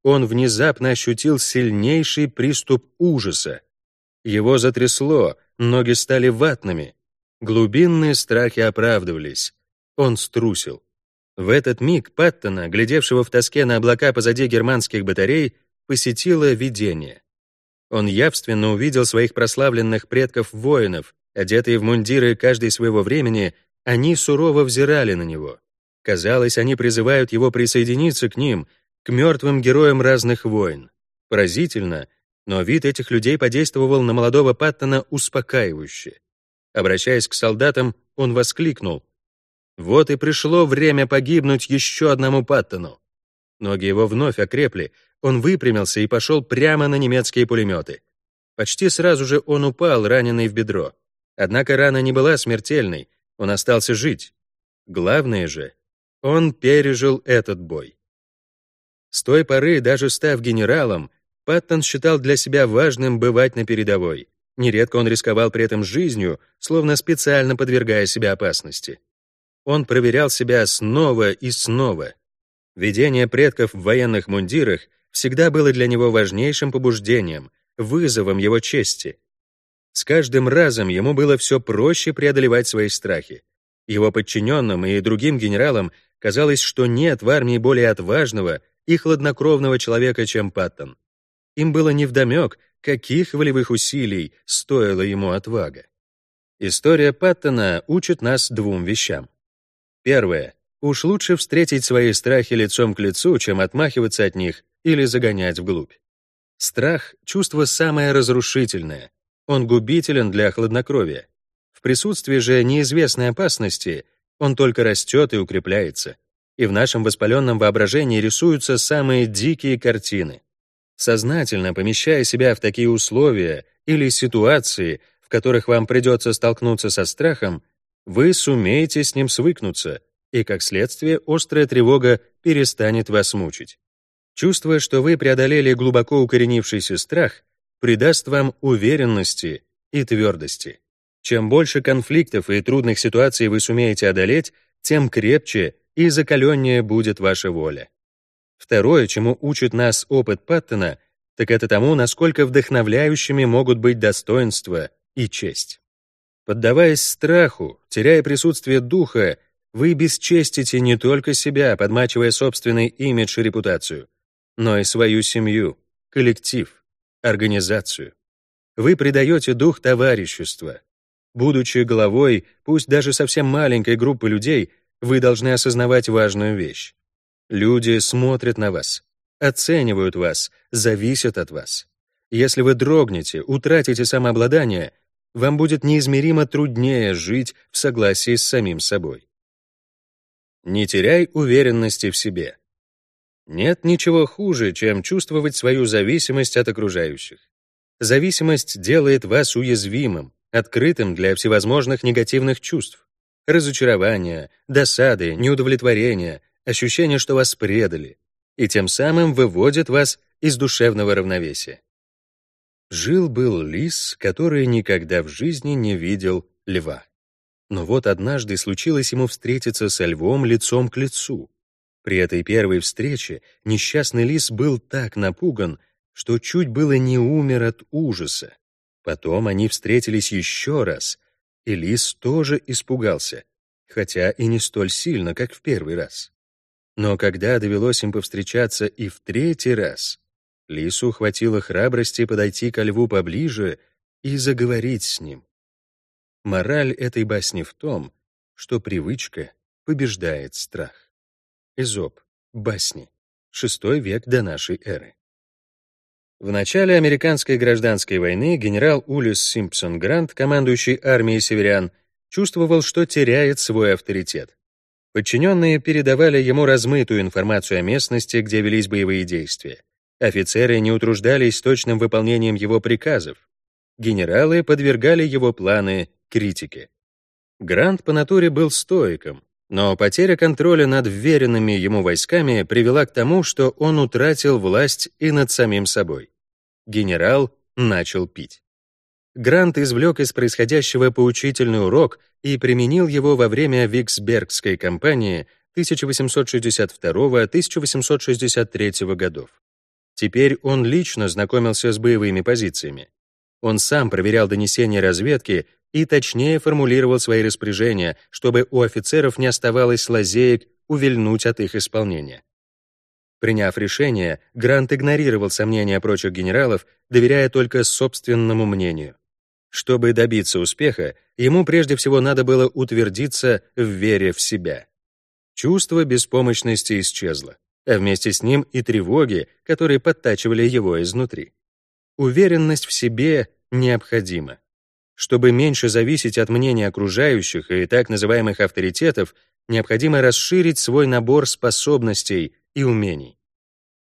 он внезапно ощутил сильнейший приступ ужаса. Его затрясло, ноги стали ватными. Глубинные страхи оправдывались. Он струсил. В этот миг Паттона, глядевшего в тоске на облака позади германских батарей, посетило видение. Он явственно увидел своих прославленных предков-воинов, одетые в мундиры каждой своего времени, они сурово взирали на него. Казалось, они призывают его присоединиться к ним, к мертвым героям разных войн. Поразительно, но вид этих людей подействовал на молодого Паттона успокаивающе. Обращаясь к солдатам, он воскликнул. «Вот и пришло время погибнуть еще одному Паттону». Ноги его вновь окрепли, он выпрямился и пошел прямо на немецкие пулеметы. Почти сразу же он упал, раненый в бедро. Однако рана не была смертельной, он остался жить. Главное же, он пережил этот бой. С той поры, даже став генералом, Паттон считал для себя важным бывать на передовой. Нередко он рисковал при этом жизнью, словно специально подвергая себя опасности. Он проверял себя снова и снова. Видение предков в военных мундирах всегда было для него важнейшим побуждением, вызовом его чести. С каждым разом ему было все проще преодолевать свои страхи. Его подчиненным и другим генералам казалось, что нет в армии более отважного и хладнокровного человека, чем Паттон. Им было невдомек, каких волевых усилий стоила ему отвага. История Паттона учит нас двум вещам. Первое. Уж лучше встретить свои страхи лицом к лицу, чем отмахиваться от них или загонять вглубь. Страх — чувство самое разрушительное. Он губителен для хладнокровия. В присутствии же неизвестной опасности он только растет и укрепляется. И в нашем воспаленном воображении рисуются самые дикие картины. Сознательно помещая себя в такие условия или ситуации, в которых вам придется столкнуться со страхом, вы сумеете с ним свыкнуться, и, как следствие, острая тревога перестанет вас мучить. Чувствуя, что вы преодолели глубоко укоренившийся страх, придаст вам уверенности и твердости. Чем больше конфликтов и трудных ситуаций вы сумеете одолеть, тем крепче и закаленнее будет ваша воля. Второе, чему учит нас опыт Паттона, так это тому, насколько вдохновляющими могут быть достоинства и честь. Поддаваясь страху, теряя присутствие духа, вы бесчестите не только себя, подмачивая собственный имидж и репутацию, но и свою семью, коллектив, организацию. Вы предаете дух товарищества. Будучи главой, пусть даже совсем маленькой группы людей, вы должны осознавать важную вещь. Люди смотрят на вас, оценивают вас, зависят от вас. Если вы дрогнете, утратите самообладание, вам будет неизмеримо труднее жить в согласии с самим собой. Не теряй уверенности в себе. Нет ничего хуже, чем чувствовать свою зависимость от окружающих. Зависимость делает вас уязвимым, открытым для всевозможных негативных чувств. Разочарования, досады, неудовлетворения, ощущение, что вас предали, и тем самым выводит вас из душевного равновесия. Жил-был лис, который никогда в жизни не видел льва. Но вот однажды случилось ему встретиться со львом лицом к лицу. При этой первой встрече несчастный лис был так напуган, что чуть было не умер от ужаса. Потом они встретились еще раз, и лис тоже испугался, хотя и не столь сильно, как в первый раз. Но когда довелось им повстречаться и в третий раз, лису хватило храбрости подойти ко льву поближе и заговорить с ним. Мораль этой басни в том, что привычка побеждает страх. Эзоп. Басни. Шестой век до нашей эры. В начале американской гражданской войны генерал Улис Симпсон Грант, командующий армией северян, чувствовал, что теряет свой авторитет. Подчиненные передавали ему размытую информацию о местности, где велись боевые действия. Офицеры не утруждались точным выполнением его приказов. Генералы подвергали его планы критике. Грант по натуре был стоиком, но потеря контроля над вверенными ему войсками привела к тому, что он утратил власть и над самим собой генерал начал пить. Грант извлек из происходящего поучительный урок и применил его во время Виксбергской кампании 1862-1863 годов. Теперь он лично знакомился с боевыми позициями. Он сам проверял донесения разведки и точнее формулировал свои распоряжения, чтобы у офицеров не оставалось лазеек увильнуть от их исполнения. Приняв решение, Грант игнорировал сомнения прочих генералов, доверяя только собственному мнению. Чтобы добиться успеха, ему прежде всего надо было утвердиться в вере в себя. Чувство беспомощности исчезло, а вместе с ним и тревоги, которые подтачивали его изнутри. Уверенность в себе необходима. Чтобы меньше зависеть от мнения окружающих и так называемых авторитетов, необходимо расширить свой набор способностей и умений.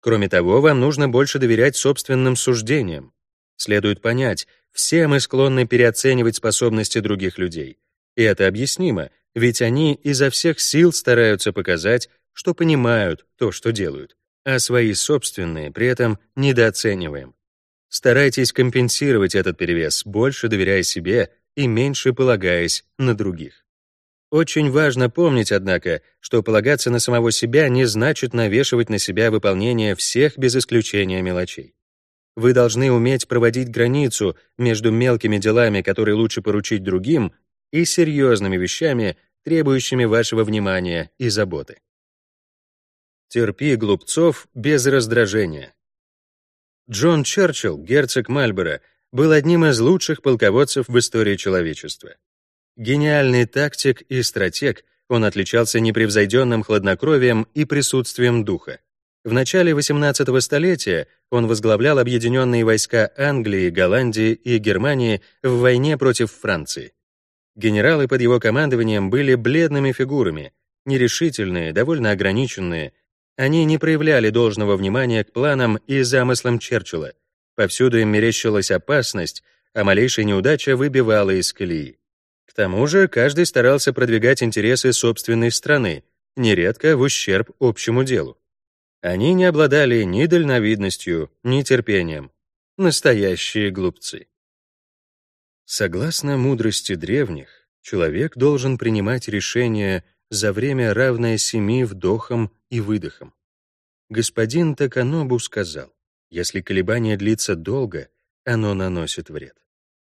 Кроме того, вам нужно больше доверять собственным суждениям. Следует понять, все мы склонны переоценивать способности других людей. И это объяснимо, ведь они изо всех сил стараются показать, что понимают то, что делают, а свои собственные при этом недооцениваем. Старайтесь компенсировать этот перевес, больше доверяя себе и меньше полагаясь на других. Очень важно помнить, однако, что полагаться на самого себя не значит навешивать на себя выполнение всех без исключения мелочей. Вы должны уметь проводить границу между мелкими делами, которые лучше поручить другим, и серьезными вещами, требующими вашего внимания и заботы. Терпи глупцов без раздражения. Джон Черчилль, герцог Мальборо, был одним из лучших полководцев в истории человечества. Гениальный тактик и стратег, он отличался непревзойденным хладнокровием и присутствием духа. В начале XVIII столетия он возглавлял объединенные войска Англии, Голландии и Германии в войне против Франции. Генералы под его командованием были бледными фигурами, нерешительные, довольно ограниченные. Они не проявляли должного внимания к планам и замыслам Черчилля. Повсюду им мерещилась опасность, а малейшая неудача выбивала из колеи. К тому же каждый старался продвигать интересы собственной страны, нередко в ущерб общему делу. Они не обладали ни дальновидностью, ни терпением. Настоящие глупцы. Согласно мудрости древних, человек должен принимать решения за время, равное семи вдохам и выдохам. Господин Таканобу сказал, если колебание длится долго, оно наносит вред.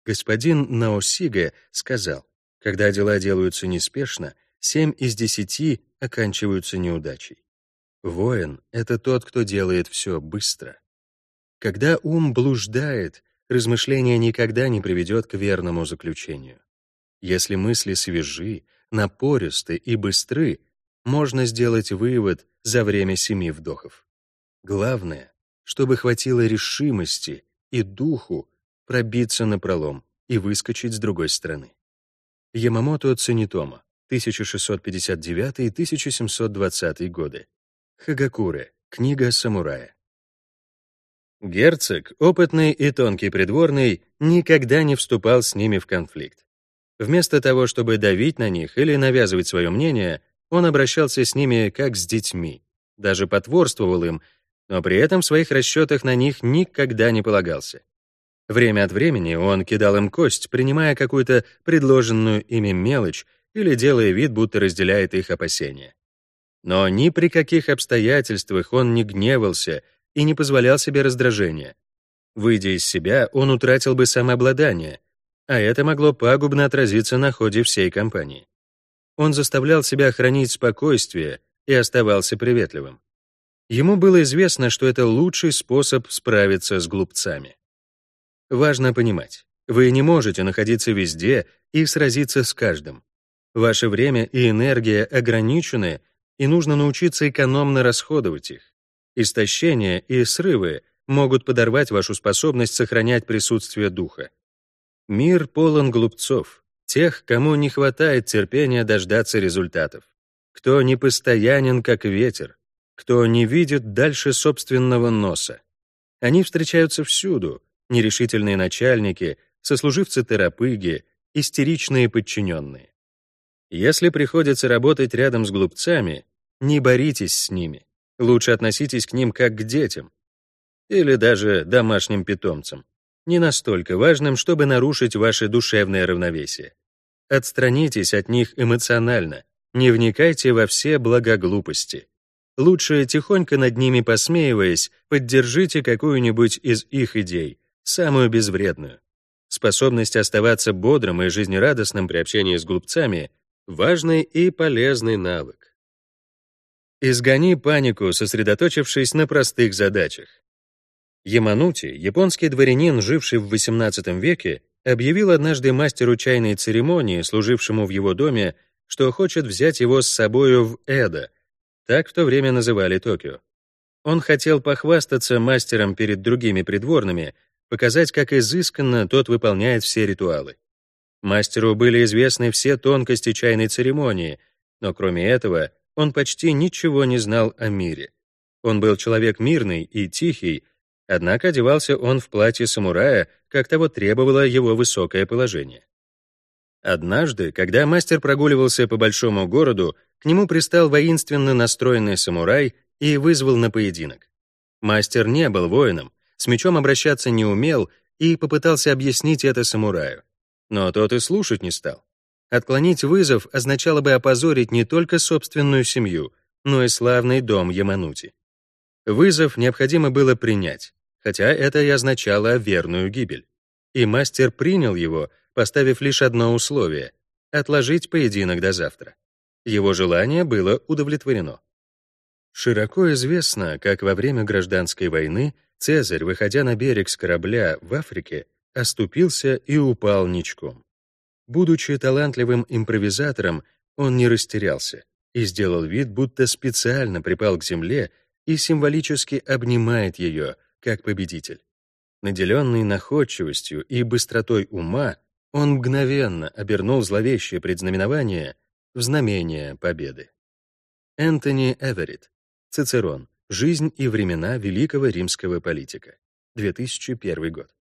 Господин Наосига сказал, когда дела делаются неспешно, семь из десяти оканчиваются неудачей. Воин — это тот, кто делает все быстро. Когда ум блуждает, размышление никогда не приведет к верному заключению. Если мысли свежи, напористы и быстры, можно сделать вывод за время семи вдохов. Главное, чтобы хватило решимости и духу пробиться на пролом и выскочить с другой стороны. Ямамото Цунитомо, 1659-1720 годы. Хагакуре, книга самурая. Герцог, опытный и тонкий придворный, никогда не вступал с ними в конфликт. Вместо того, чтобы давить на них или навязывать свое мнение, он обращался с ними как с детьми, даже потворствовал им, но при этом в своих расчетах на них никогда не полагался. Время от времени он кидал им кость, принимая какую-то предложенную ими мелочь или делая вид, будто разделяет их опасения. Но ни при каких обстоятельствах он не гневался и не позволял себе раздражения. Выйдя из себя, он утратил бы самообладание, а это могло пагубно отразиться на ходе всей кампании. Он заставлял себя хранить спокойствие и оставался приветливым. Ему было известно, что это лучший способ справиться с глупцами. Важно понимать, вы не можете находиться везде и сразиться с каждым. Ваше время и энергия ограничены, и нужно научиться экономно расходовать их. Истощение и срывы могут подорвать вашу способность сохранять присутствие духа. Мир полон глупцов, тех, кому не хватает терпения дождаться результатов, кто непостоянен, как ветер, кто не видит дальше собственного носа. Они встречаются всюду, нерешительные начальники, сослуживцы-терапыги, истеричные подчиненные. Если приходится работать рядом с глупцами, не боритесь с ними. Лучше относитесь к ним как к детям или даже домашним питомцам не настолько важным, чтобы нарушить ваше душевное равновесие. Отстранитесь от них эмоционально, не вникайте во все благоглупости. Лучше, тихонько над ними посмеиваясь, поддержите какую-нибудь из их идей, самую безвредную. Способность оставаться бодрым и жизнерадостным при общении с глупцами — важный и полезный навык. Изгони панику, сосредоточившись на простых задачах. Яманути, японский дворянин, живший в XVIII веке, объявил однажды мастеру чайной церемонии, служившему в его доме, что хочет взять его с собою в Эдо, так в то время называли Токио. Он хотел похвастаться мастером перед другими придворными, показать, как изысканно тот выполняет все ритуалы. Мастеру были известны все тонкости чайной церемонии, но кроме этого он почти ничего не знал о мире. Он был человек мирный и тихий, Однако одевался он в платье самурая, как того требовало его высокое положение. Однажды, когда мастер прогуливался по большому городу, к нему пристал воинственно настроенный самурай и вызвал на поединок. Мастер не был воином, с мечом обращаться не умел и попытался объяснить это самураю. Но тот и слушать не стал. Отклонить вызов означало бы опозорить не только собственную семью, но и славный дом Яманути. Вызов необходимо было принять, хотя это и означало верную гибель. И мастер принял его, поставив лишь одно условие — отложить поединок до завтра. Его желание было удовлетворено. Широко известно, как во время гражданской войны Цезарь, выходя на берег с корабля в Африке, оступился и упал ничком. Будучи талантливым импровизатором, он не растерялся и сделал вид, будто специально припал к земле и символически обнимает ее, как победитель. Наделенный находчивостью и быстротой ума, он мгновенно обернул зловещее предзнаменование в знамение победы. Энтони Эверетт, Цицерон, «Жизнь и времена великого римского политика», 2001 год.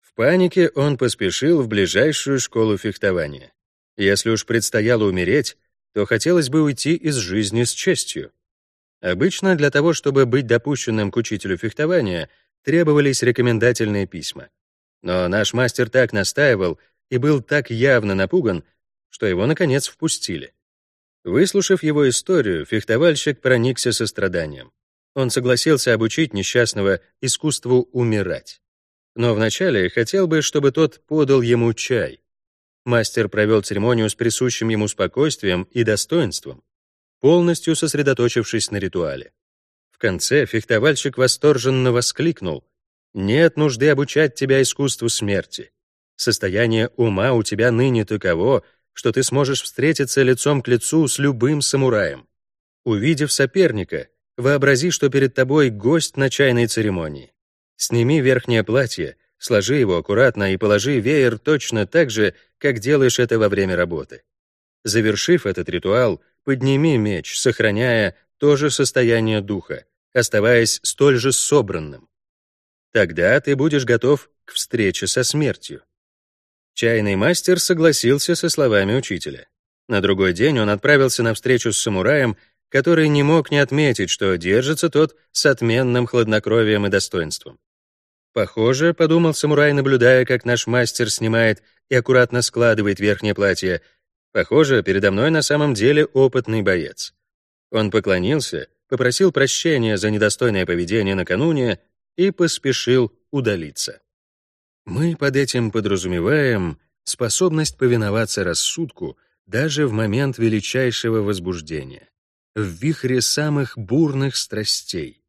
В панике он поспешил в ближайшую школу фехтования. Если уж предстояло умереть, то хотелось бы уйти из жизни с честью. Обычно для того, чтобы быть допущенным к учителю фехтования, требовались рекомендательные письма. Но наш мастер так настаивал и был так явно напуган, что его, наконец, впустили. Выслушав его историю, фехтовальщик проникся состраданием. Он согласился обучить несчастного искусству умирать. Но вначале хотел бы, чтобы тот подал ему чай. Мастер провел церемонию с присущим ему спокойствием и достоинством, полностью сосредоточившись на ритуале. В конце фехтовальщик восторженно воскликнул «Нет нужды обучать тебя искусству смерти. Состояние ума у тебя ныне таково, что ты сможешь встретиться лицом к лицу с любым самураем. Увидев соперника, вообрази, что перед тобой гость на чайной церемонии. Сними верхнее платье, сложи его аккуратно и положи веер точно так же, как делаешь это во время работы. Завершив этот ритуал, подними меч, сохраняя то же состояние духа, оставаясь столь же собранным. Тогда ты будешь готов к встрече со смертью. Чайный мастер согласился со словами учителя. На другой день он отправился на встречу с самураем, который не мог не отметить, что держится тот с отменным хладнокровием и достоинством. Похоже, подумал самурай, наблюдая, как наш мастер снимает и аккуратно складывает верхнее платье. Похоже, передо мной на самом деле опытный боец. Он поклонился, попросил прощения за недостойное поведение накануне и поспешил удалиться. Мы под этим подразумеваем способность повиноваться рассудку даже в момент величайшего возбуждения, в вихре самых бурных страстей.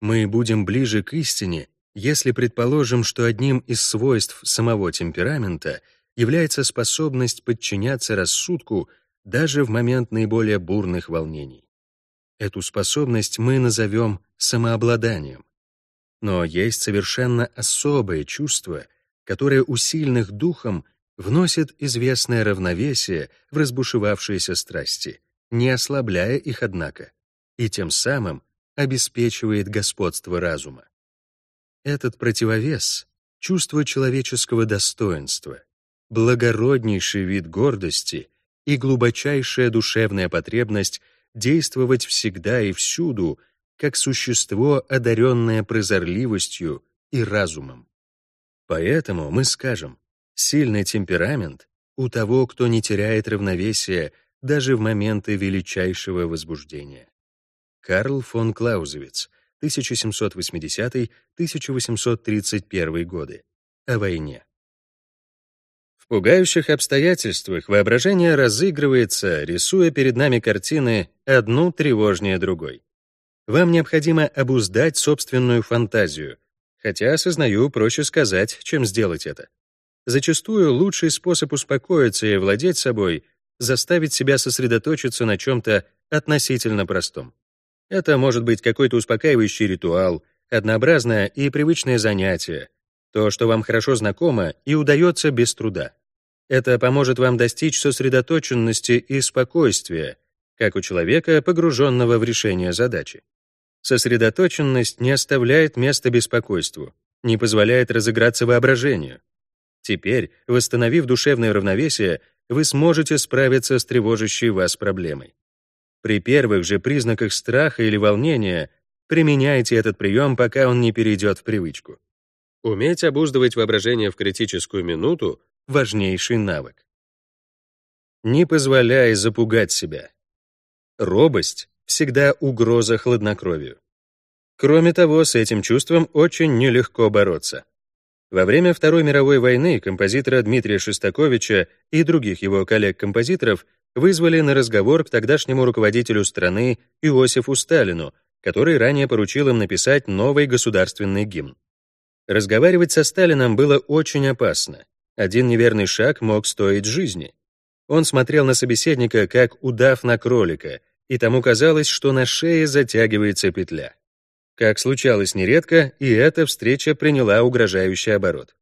Мы будем ближе к истине, если предположим, что одним из свойств самого темперамента является способность подчиняться рассудку даже в момент наиболее бурных волнений. Эту способность мы назовем самообладанием. Но есть совершенно особое чувство, которое у сильных духом вносит известное равновесие в разбушевавшиеся страсти, не ослабляя их, однако, и тем самым обеспечивает господство разума. Этот противовес — чувство человеческого достоинства, благороднейший вид гордости и глубочайшая душевная потребность действовать всегда и всюду как существо, одаренное прозорливостью и разумом. Поэтому мы скажем, сильный темперамент у того, кто не теряет равновесия даже в моменты величайшего возбуждения. Карл фон Клаузевиц, 1780-1831 годы. О войне. Пугающих обстоятельствах воображение разыгрывается, рисуя перед нами картины одну тревожнее другой. Вам необходимо обуздать собственную фантазию, хотя, осознаю, проще сказать, чем сделать это. Зачастую лучший способ успокоиться и владеть собой — заставить себя сосредоточиться на чем-то относительно простом. Это может быть какой-то успокаивающий ритуал, однообразное и привычное занятие, то, что вам хорошо знакомо и удается без труда. Это поможет вам достичь сосредоточенности и спокойствия, как у человека, погруженного в решение задачи. Сосредоточенность не оставляет места беспокойству, не позволяет разыграться воображению. Теперь, восстановив душевное равновесие, вы сможете справиться с тревожащей вас проблемой. При первых же признаках страха или волнения применяйте этот прием, пока он не перейдет в привычку. Уметь обуздывать воображение в критическую минуту — важнейший навык. Не позволяй запугать себя. Робость всегда угроза хладнокровию. Кроме того, с этим чувством очень нелегко бороться. Во время Второй мировой войны композитора Дмитрия Шостаковича и других его коллег-композиторов вызвали на разговор к тогдашнему руководителю страны Иосифу Сталину, который ранее поручил им написать новый государственный гимн. Разговаривать со Сталином было очень опасно. Один неверный шаг мог стоить жизни. Он смотрел на собеседника как удав на кролика — и тому казалось, что на шее затягивается петля. Как случалось нередко, и эта встреча приняла угрожающий оборот.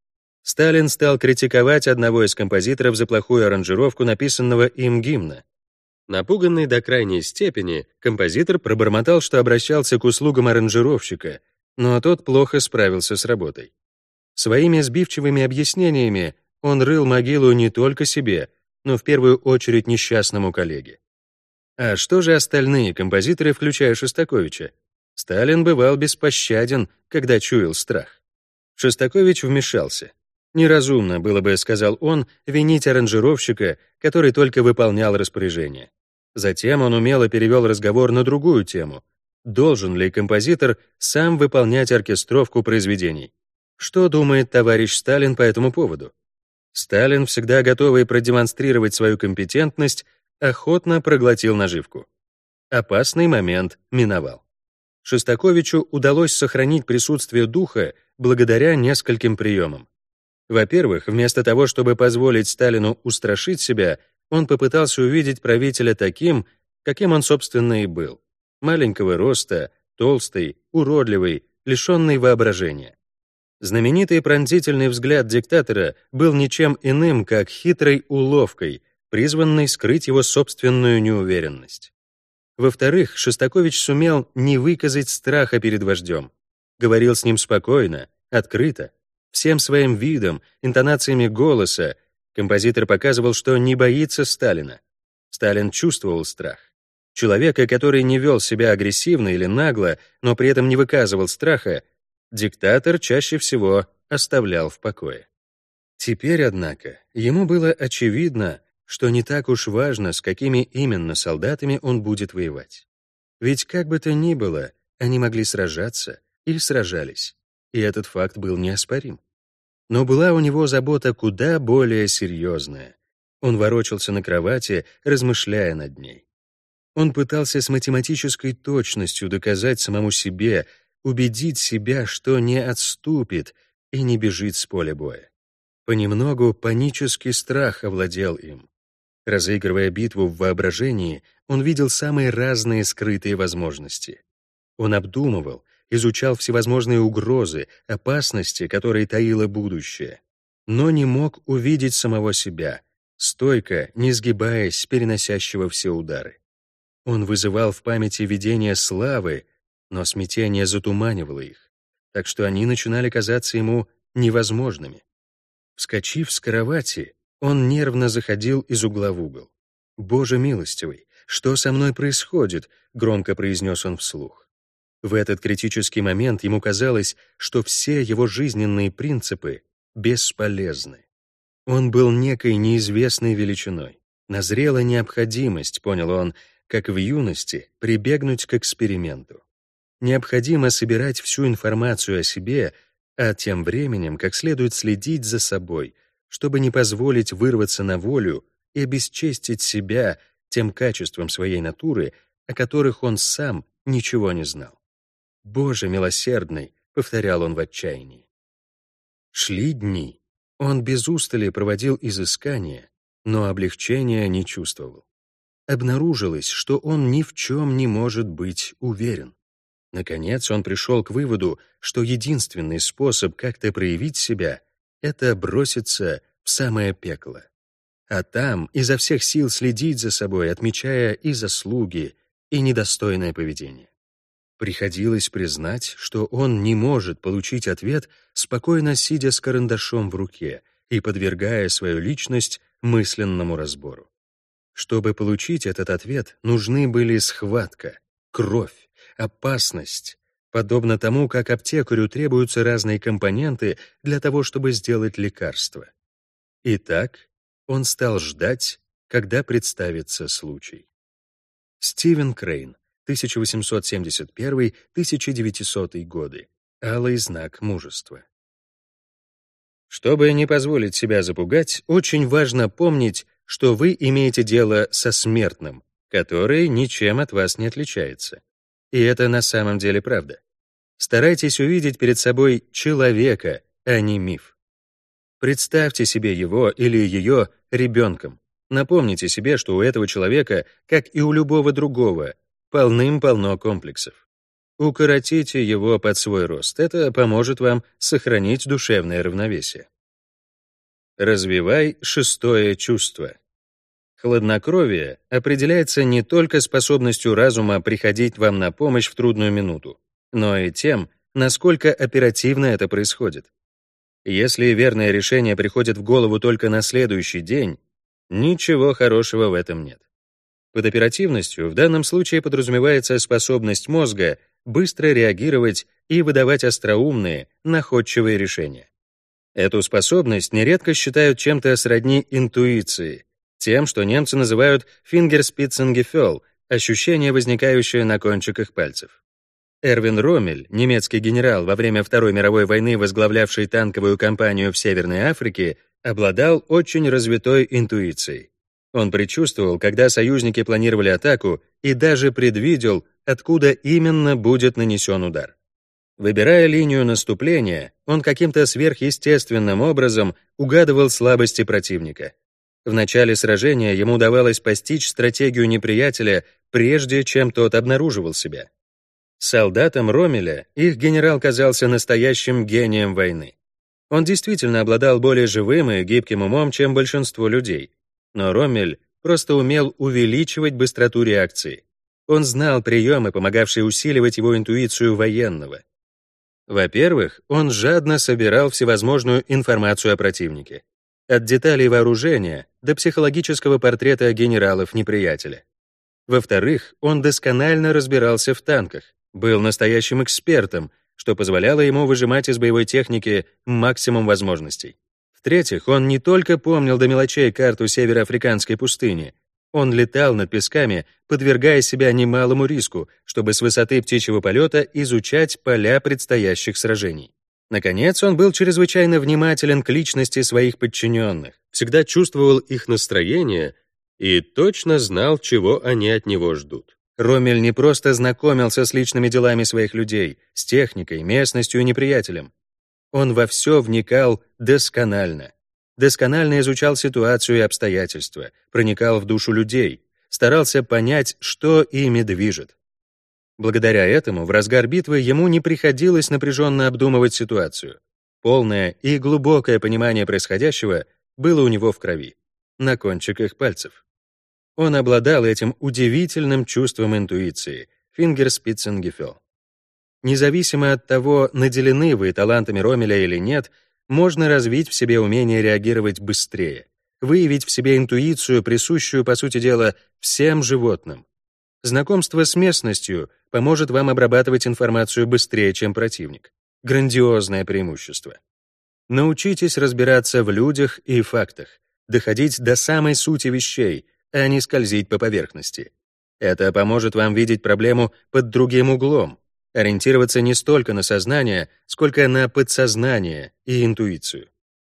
Сталин стал критиковать одного из композиторов за плохую аранжировку написанного им гимна. Напуганный до крайней степени, композитор пробормотал, что обращался к услугам аранжировщика, но тот плохо справился с работой. Своими сбивчивыми объяснениями он рыл могилу не только себе, но в первую очередь несчастному коллеге. А что же остальные композиторы, включая Шостаковича? Сталин бывал беспощаден, когда чуял страх. Шостакович вмешался. Неразумно было бы, сказал он, винить аранжировщика, который только выполнял распоряжение. Затем он умело перевел разговор на другую тему. Должен ли композитор сам выполнять оркестровку произведений? Что думает товарищ Сталин по этому поводу? Сталин, всегда готовый продемонстрировать свою компетентность, охотно проглотил наживку. Опасный момент миновал. Шостаковичу удалось сохранить присутствие духа благодаря нескольким приемам. Во-первых, вместо того, чтобы позволить Сталину устрашить себя, он попытался увидеть правителя таким, каким он, собственно, и был. Маленького роста, толстый, уродливый, лишенный воображения. Знаменитый пронзительный взгляд диктатора был ничем иным, как хитрой уловкой, призванной скрыть его собственную неуверенность. Во-вторых, Шостакович сумел не выказать страха перед вождем. Говорил с ним спокойно, открыто, всем своим видом, интонациями голоса. Композитор показывал, что не боится Сталина. Сталин чувствовал страх. Человека, который не вел себя агрессивно или нагло, но при этом не выказывал страха, диктатор чаще всего оставлял в покое. Теперь, однако, ему было очевидно, что не так уж важно, с какими именно солдатами он будет воевать. Ведь как бы то ни было, они могли сражаться или сражались, и этот факт был неоспорим. Но была у него забота куда более серьезная. Он ворочался на кровати, размышляя над ней. Он пытался с математической точностью доказать самому себе, убедить себя, что не отступит и не бежит с поля боя. Понемногу панический страх овладел им. Разыгрывая битву в воображении, он видел самые разные скрытые возможности. Он обдумывал, изучал всевозможные угрозы, опасности, которые таило будущее, но не мог увидеть самого себя, стойко, не сгибаясь, переносящего все удары. Он вызывал в памяти видения славы, но смятение затуманивало их, так что они начинали казаться ему невозможными. Вскочив с кровати, он нервно заходил из угла в угол. «Боже милостивый, что со мной происходит?» — громко произнес он вслух. В этот критический момент ему казалось, что все его жизненные принципы бесполезны. Он был некой неизвестной величиной. Назрела необходимость, понял он, как в юности, прибегнуть к эксперименту. Необходимо собирать всю информацию о себе, а тем временем как следует следить за собой — чтобы не позволить вырваться на волю и обесчестить себя тем качеством своей натуры, о которых он сам ничего не знал. «Боже милосердный!» — повторял он в отчаянии. Шли дни. Он без устали проводил изыскания, но облегчения не чувствовал. Обнаружилось, что он ни в чем не может быть уверен. Наконец он пришел к выводу, что единственный способ как-то проявить себя это броситься в самое пекло. А там изо всех сил следить за собой, отмечая и заслуги, и недостойное поведение. Приходилось признать, что он не может получить ответ, спокойно сидя с карандашом в руке и подвергая свою личность мысленному разбору. Чтобы получить этот ответ, нужны были схватка, кровь, опасность, подобно тому, как аптекарю требуются разные компоненты для того, чтобы сделать лекарство. Итак, он стал ждать, когда представится случай. Стивен Крейн, 1871-1900 годы. Алый знак мужества. Чтобы не позволить себя запугать, очень важно помнить, что вы имеете дело со смертным, который ничем от вас не отличается. И это на самом деле правда. Старайтесь увидеть перед собой человека, а не миф. Представьте себе его или ее ребенком. Напомните себе, что у этого человека, как и у любого другого, полным-полно комплексов. Укоротите его под свой рост. Это поможет вам сохранить душевное равновесие. Развивай шестое чувство. Хладнокровие определяется не только способностью разума приходить вам на помощь в трудную минуту, но и тем, насколько оперативно это происходит. Если верное решение приходит в голову только на следующий день, ничего хорошего в этом нет. Под оперативностью в данном случае подразумевается способность мозга быстро реагировать и выдавать остроумные, находчивые решения. Эту способность нередко считают чем-то сродни интуиции, тем, что немцы называют «фингерспитценгефёл» — ощущение, возникающее на кончиках пальцев. Эрвин Роммель, немецкий генерал во время Второй мировой войны, возглавлявший танковую кампанию в Северной Африке, обладал очень развитой интуицией. Он предчувствовал, когда союзники планировали атаку, и даже предвидел, откуда именно будет нанесен удар. Выбирая линию наступления, он каким-то сверхъестественным образом угадывал слабости противника. В начале сражения ему удавалось постичь стратегию неприятеля, прежде чем тот обнаруживал себя. Солдатам Ромеля их генерал казался настоящим гением войны. Он действительно обладал более живым и гибким умом, чем большинство людей. Но Ромель просто умел увеличивать быстроту реакции. Он знал приемы, помогавшие усиливать его интуицию военного. Во-первых, он жадно собирал всевозможную информацию о противнике. От деталей вооружения до психологического портрета генералов-неприятеля. Во-вторых, он досконально разбирался в танках, был настоящим экспертом, что позволяло ему выжимать из боевой техники максимум возможностей. В-третьих, он не только помнил до мелочей карту североафриканской пустыни, он летал над песками, подвергая себя немалому риску, чтобы с высоты птичьего полета изучать поля предстоящих сражений. Наконец, он был чрезвычайно внимателен к личности своих подчиненных, всегда чувствовал их настроение и точно знал, чего они от него ждут. Ромель не просто знакомился с личными делами своих людей, с техникой, местностью и неприятелем. Он во все вникал досконально досконально изучал ситуацию и обстоятельства, проникал в душу людей, старался понять, что ими движет. Благодаря этому в разгар битвы ему не приходилось напряженно обдумывать ситуацию. Полное и глубокое понимание происходящего было у него в крови, на кончиках пальцев. Он обладал этим удивительным чувством интуиции, фингерспитценгефел. Независимо от того, наделены вы талантами Ромеля или нет, можно развить в себе умение реагировать быстрее, выявить в себе интуицию, присущую, по сути дела, всем животным. Знакомство с местностью поможет вам обрабатывать информацию быстрее, чем противник. Грандиозное преимущество. Научитесь разбираться в людях и фактах, доходить до самой сути вещей, а не скользить по поверхности. Это поможет вам видеть проблему под другим углом, ориентироваться не столько на сознание, сколько на подсознание и интуицию.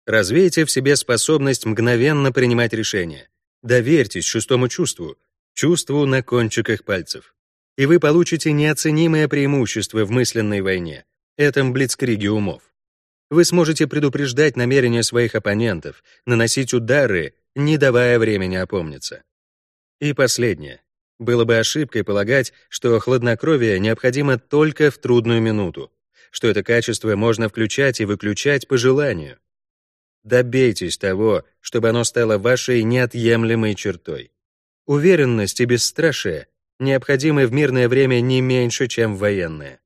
Развейте в себе способность мгновенно принимать решения. Доверьтесь шестому чувству, чувству на кончиках пальцев. И вы получите неоценимое преимущество в мысленной войне, этом блицкриге умов. Вы сможете предупреждать намерения своих оппонентов, наносить удары, не давая времени опомниться. И последнее. Было бы ошибкой полагать, что хладнокровие необходимо только в трудную минуту, что это качество можно включать и выключать по желанию. Добейтесь того, чтобы оно стало вашей неотъемлемой чертой. Уверенность и бесстрашие необходимы в мирное время не меньше, чем в военное.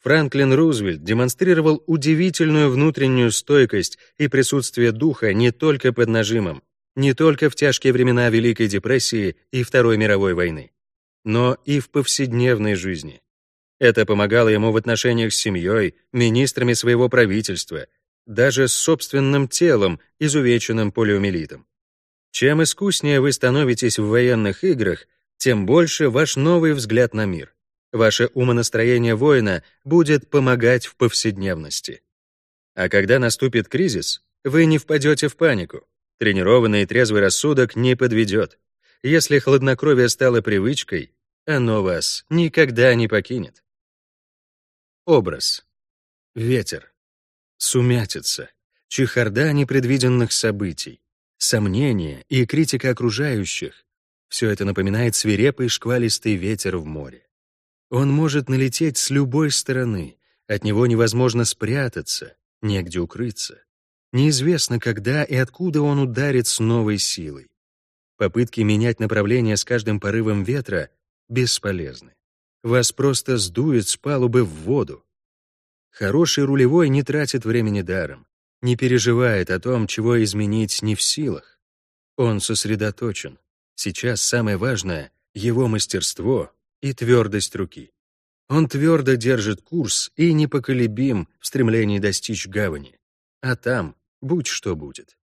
Франклин Рузвельт демонстрировал удивительную внутреннюю стойкость и присутствие духа не только под нажимом, не только в тяжкие времена Великой депрессии и Второй мировой войны, но и в повседневной жизни. Это помогало ему в отношениях с семьей, министрами своего правительства, даже с собственным телом, изувеченным полиомиелитом. Чем искуснее вы становитесь в военных играх, тем больше ваш новый взгляд на мир. Ваше умонастроение воина будет помогать в повседневности. А когда наступит кризис, вы не впадете в панику. Тренированный и трезвый рассудок не подведет. Если хладнокровие стало привычкой, оно вас никогда не покинет. Образ. Ветер. Сумятица. Чехарда непредвиденных событий. Сомнения и критика окружающих. Все это напоминает свирепый шквалистый ветер в море. Он может налететь с любой стороны, от него невозможно спрятаться, негде укрыться. Неизвестно, когда и откуда он ударит с новой силой. Попытки менять направление с каждым порывом ветра бесполезны. Вас просто сдует с палубы в воду. Хороший рулевой не тратит времени даром, не переживает о том, чего изменить не в силах. Он сосредоточен. Сейчас самое важное — его мастерство и твердость руки. Он твердо держит курс и непоколебим в стремлении достичь гавани. а там будь что будет.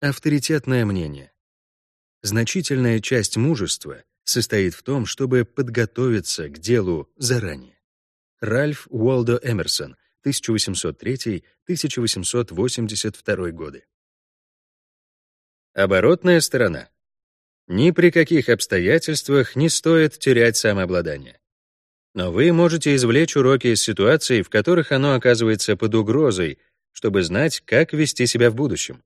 Авторитетное мнение. Значительная часть мужества состоит в том, чтобы подготовиться к делу заранее. Ральф Уолдо Эмерсон, 1803-1882 годы. Оборотная сторона. Ни при каких обстоятельствах не стоит терять самообладание. Но вы можете извлечь уроки из ситуаций, в которых оно оказывается под угрозой, чтобы знать, как вести себя в будущем.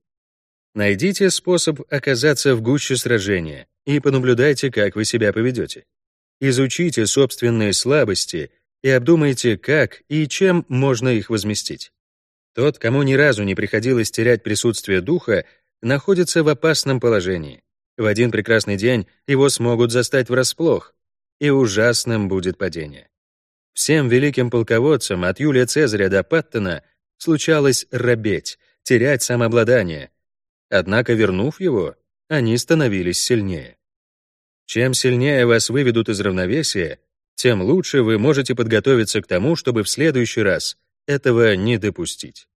Найдите способ оказаться в гуще сражения и понаблюдайте, как вы себя поведете. Изучите собственные слабости и обдумайте, как и чем можно их возместить. Тот, кому ни разу не приходилось терять присутствие духа, находится в опасном положении. В один прекрасный день его смогут застать врасплох, и ужасным будет падение. Всем великим полководцам от Юлия Цезаря до Паттона случалось робеть, терять самообладание. Однако, вернув его, они становились сильнее. Чем сильнее вас выведут из равновесия, тем лучше вы можете подготовиться к тому, чтобы в следующий раз этого не допустить.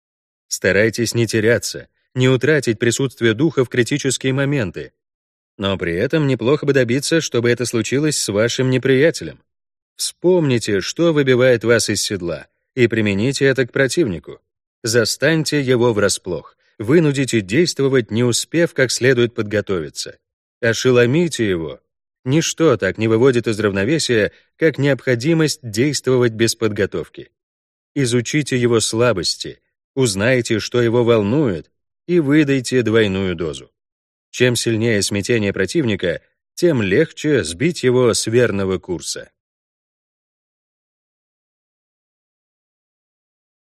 Старайтесь не теряться, не утратить присутствие духа в критические моменты. Но при этом неплохо бы добиться, чтобы это случилось с вашим неприятелем. Вспомните, что выбивает вас из седла, и примените это к противнику. Застаньте его врасплох, вынудите действовать, не успев как следует подготовиться. Ошеломите его. Ничто так не выводит из равновесия, как необходимость действовать без подготовки. Изучите его слабости, узнайте, что его волнует, и выдайте двойную дозу. Чем сильнее смятение противника, тем легче сбить его с верного курса.